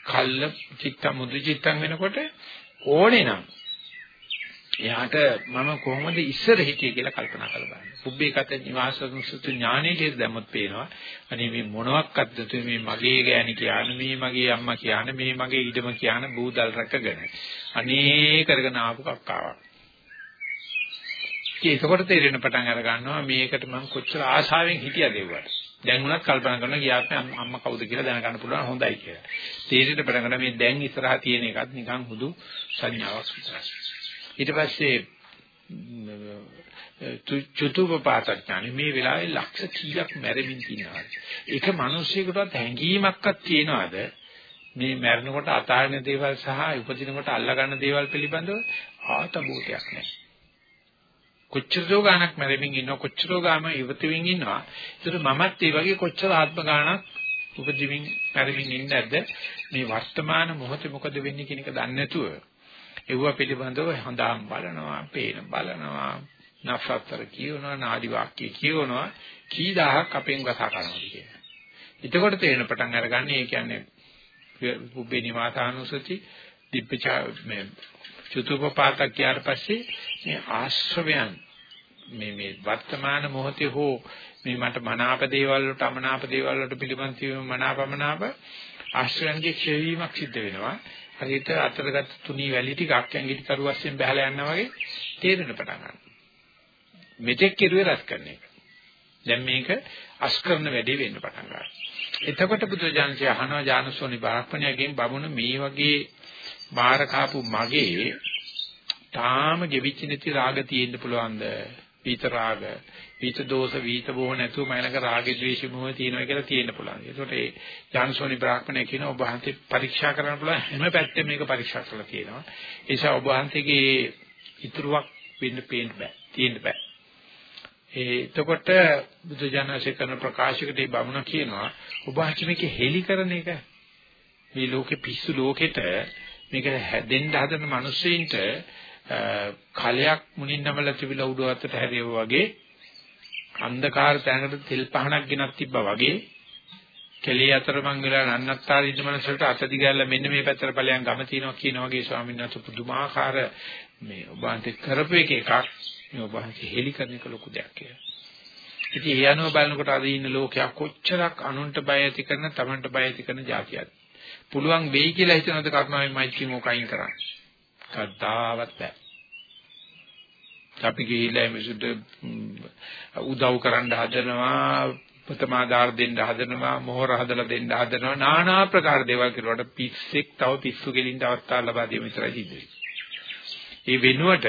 කල්ල චිත්ත මුදු චිත්තං වෙනකොට ඕනේ නම් එයාට මම කොහොමද ඉස්සර හිටියේ කියලා කල්පනා කරලා බලන්න. පුබ්බේකත නිවාසසුසුතු ඥානයේ දැම්මත් පේනවා. අනේ මේ මොනවත්ක්ද මේ මගේ ගෑණි කියන මේ මගේ අම්මා කියන මේ මගේ ඉඩම කියන බූදල් රැකගෙන. අනේ කරගෙන ආපු කක්කාවක්. ඒකකොට තේරෙන පටන් අර ගන්නවා මේකට මම කොච්චර ආශාවෙන් හිටියද ඒවට. දැන් උනත් කල්පනා කරනවා ගියාත් අම්මා කවුද කියලා දැනගන්න පුළුවන් හොඳයි කියලා. තේරෙන්න පටන් ගන්නවා මේ දැන් ඉස්සරහා තියෙන එකත් නිකන් හුදු සංඥාවක් විතරයි. ඊට පස්සේ චතුපපාතඥානෙ මේ වෙලාවේ ලක්ෂ කීයක් මැරෙමින් තියනවා. ඒක මිනිස්සෙකුටවත් හැඟීමක්වත් තියනවාද? මේ මැරෙනකොට අතාරින දේවල් සහ උපදිනකොට අල්ලගන්න දේවල් පිළිබඳව ආතබෝධයක් නැහැ. කොච්චර ගාණක් මැරෙමින් ඉන්නවා කොච්චර ගාම ඉවතෙමින් ඉන්නවා. ඒකට මමත් ඒ වගේ කොච්චර ආත්ම ගාණක් උපදිමින් මැරෙමින් ඉන්නේ නැද්ද? මේ වර්තමාන මොහොතේ මොකද වෙන්නේ කියන එක දන්නේ නැතුව ඒව පිළිබඳව හඳාම් බලනවා, පේන බලනවා, නෆත්තර කියනවා, නාඩි වාක්‍ය කියනවා, කී දහහක් අපෙන් කතා කරනවා කියන්නේ. එතකොට තේරෙන පටන් අරගන්නේ ඒ කියන්නේ පුබ්බේ නිවාසානුසති දිබ්බචා මේ චතුපපාතක් කියාට පස්සේ මේ ආශ්‍රවයන් මේ මේ වර්තමාන මොහොතේ හෝ මේ මට මනාප දේවල් වලට අමනාප දේවල් වලට පිළිබඳ තියෙන මනාපමනාප ආශ්‍රයන්ගේ ක්ෂේවීමක් සිද්ධ වෙනවා හරියට අතරගත් තුනී වැලි ටිකක් ඇඟිලි කරුවස්යෙන් බහලා යනවා වගේ තේරෙන පටන් ගන්නවා. මෙතෙක් කෙරුවේ රස කරන එක. දැන් මේක අස්කරන වැඩේ වෙන්න පටන් ගන්නවා. එතකොට බුදුජානකය අහනවා ජානසෝනි බාහපණයගෙන් බමුණ මේ වගේ බාර කාපු මගේ තාම ගෙවිච්ච නැති රාග තියෙන්න පුළුවන්ද? පීත රාග විත දෝෂ විත බොහ නැතුව මයිලක රාග ද්වේෂ මොහ තියෙනවා කියලා තියෙන්න පුළුවන්. ඒකට ඒ ඥානසෝනි බ්‍රාහ්මණය කියන ඔබ වහන්සේ පරීක්ෂා කරන්න පුළුවන් හැම පැත්තෙම මේක පරීක්ෂා කරලා තියෙනවා. ඒ නිසා ඔබ වහන්සේගේ ඉතුරුවක් වෙන්න පේන්න බෑ. තියෙන්න බෑ. ඒ එතකොට බුදු ජානසය කරන ප්‍රකාශයකට මේ බමුණ කියනවා ඔබ වහන්සේ මේක හෙලි කරන එක මේ ලෝකෙ පිස්සු ලෝකෙට මේක හැදෙන්න හදන මිනිස්සෙයින්ට කලයක් මුණින් නමලා තිබිලා උඩ අතට හැරියව වගේ අන්ධකාර තැනකට තෙල් පහනක් ගෙනත් තිබ්බා වගේ කෙලිය අතරමං වෙලා නන්නත්තර ඉන්න මනසට අත දිගල්ලා මෙන්න මේ පැත්තට ඵලයන් ගම තියනවා කියන වගේ ස්වාමීන් වහන්සේ පුදුමාකාර මේ ඔබ අන්ති කරපු එක එකක් මේ ඔබ අන්ති හෙලි කරන එක ලොකු දෙයක් කියලා. ඉතින් ඒ අනුව බලනකොට අද ඉන්න ලෝකයක් කොච්චරක් අනුන්ට බය ඇති කරන, Tamanට බය ඇති කරන જાතියක්ද. පුළුවන් වෙයි කියලා හිතනද කරුණාවෙන් මෛත්‍රී මොකයින් කරන්නේ. කද්දාවත් බෑ. අපි ගිහිල්ලා මිසුට උදව් කරන්න හදනවා ප්‍රතමාදාර දෙන්න හදනවා මොහොර හදලා දෙන්න හදනවා নানা ආකාර දේවල් කරුවාට පිස්සෙක් තව පිස්සු ගෙලින්න අවස්ථාව ලබා දීම විතරයි සිද්ධ වෙන්නේ. ඒ වෙනුවට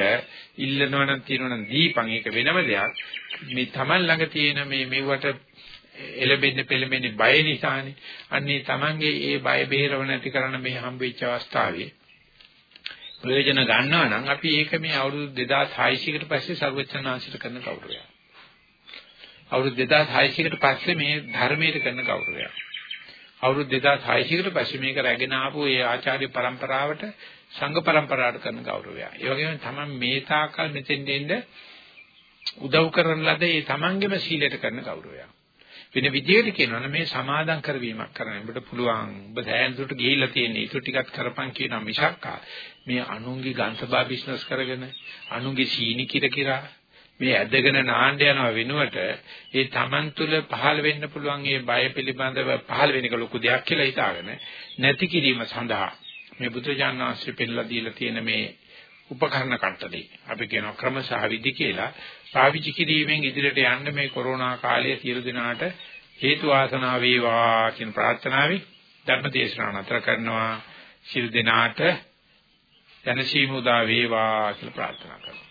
ඉල්ලනවා නම් තියෙනවා නම් දීපන් ඒක වෙනම දෙයක්. මේ Taman ළඟ තියෙන මේ මෙවට එළබෙන්න පෙළඹෙන්නේ බය නිසානේ. අන්නේ Tamanගේ ඒ බය බේරව නැති කරන මේ හම්බෙච්ච අවස්ථාවේ ප්‍රයෝජන ගන්නවා නම් අපි ඒක මේ අවුරුදු 2600කට පස්සේ සර්වචනාංශයට කරන කෞරවයක්. අවුරුදු 2600කට පස්සේ මේ ධර්මයට කරන කෞරවයක්. අවුරුදු 2600කට පස්සේ මේක රැගෙන ආපු ඒ ආචාර්ය પરම්පරාවට සංඝ પરම්පරාවට කරන ගෞරවය. ඒ වගේම තමයි මේ තාකල් මෙතෙන් දෙන්න උදව් කරන ලද ඒ තමන්ගේම සීලයට කරන ගෞරවය. වෙන විදිහට කියනවා නම් මේ සමාදම් කරවීමක් කරන්න ඔබට පුළුවන්. ඔබ සෑහනට ගිහිල්ලා තියෙන ඉතු ටිකක් කරපන් කියන මිසක්කා මේ අනුන්ගේ ගන්සබා බිස්නස් කරගෙන අනුන්ගේ සීනි කිර කිරා මේ ඇදගෙන නාන්න යනවා වෙනුවට ඒ Taman තුල පහළ වෙන්න පුළුවන් ඒ බය පිළිබඳව පහළ වෙන එක ලොකු දෙයක් කියලා හිතාගෙන නැති කිරීම සඳහා මේ බුදුජානක ආශ්‍රය පෙන්ලා දීලා තියෙන මේ උපකරණ කට්ටලේ අපි කියනවා ක්‍රමසහ විදි කියලා. පාවිච්චි කිරීමෙන් ඉදිරියට යන්න මේ කොරෝනා කාලයේ සියලු දෙනාට හේතු වාසනා වේවා කියන ප්‍රාර්ථනාවයි ධර්ම දේශනාව නතර කරනවා. සියලු දෙනාට ජනසීමුදා වේවා කියලා ප්‍රාර්ථනා කරනවා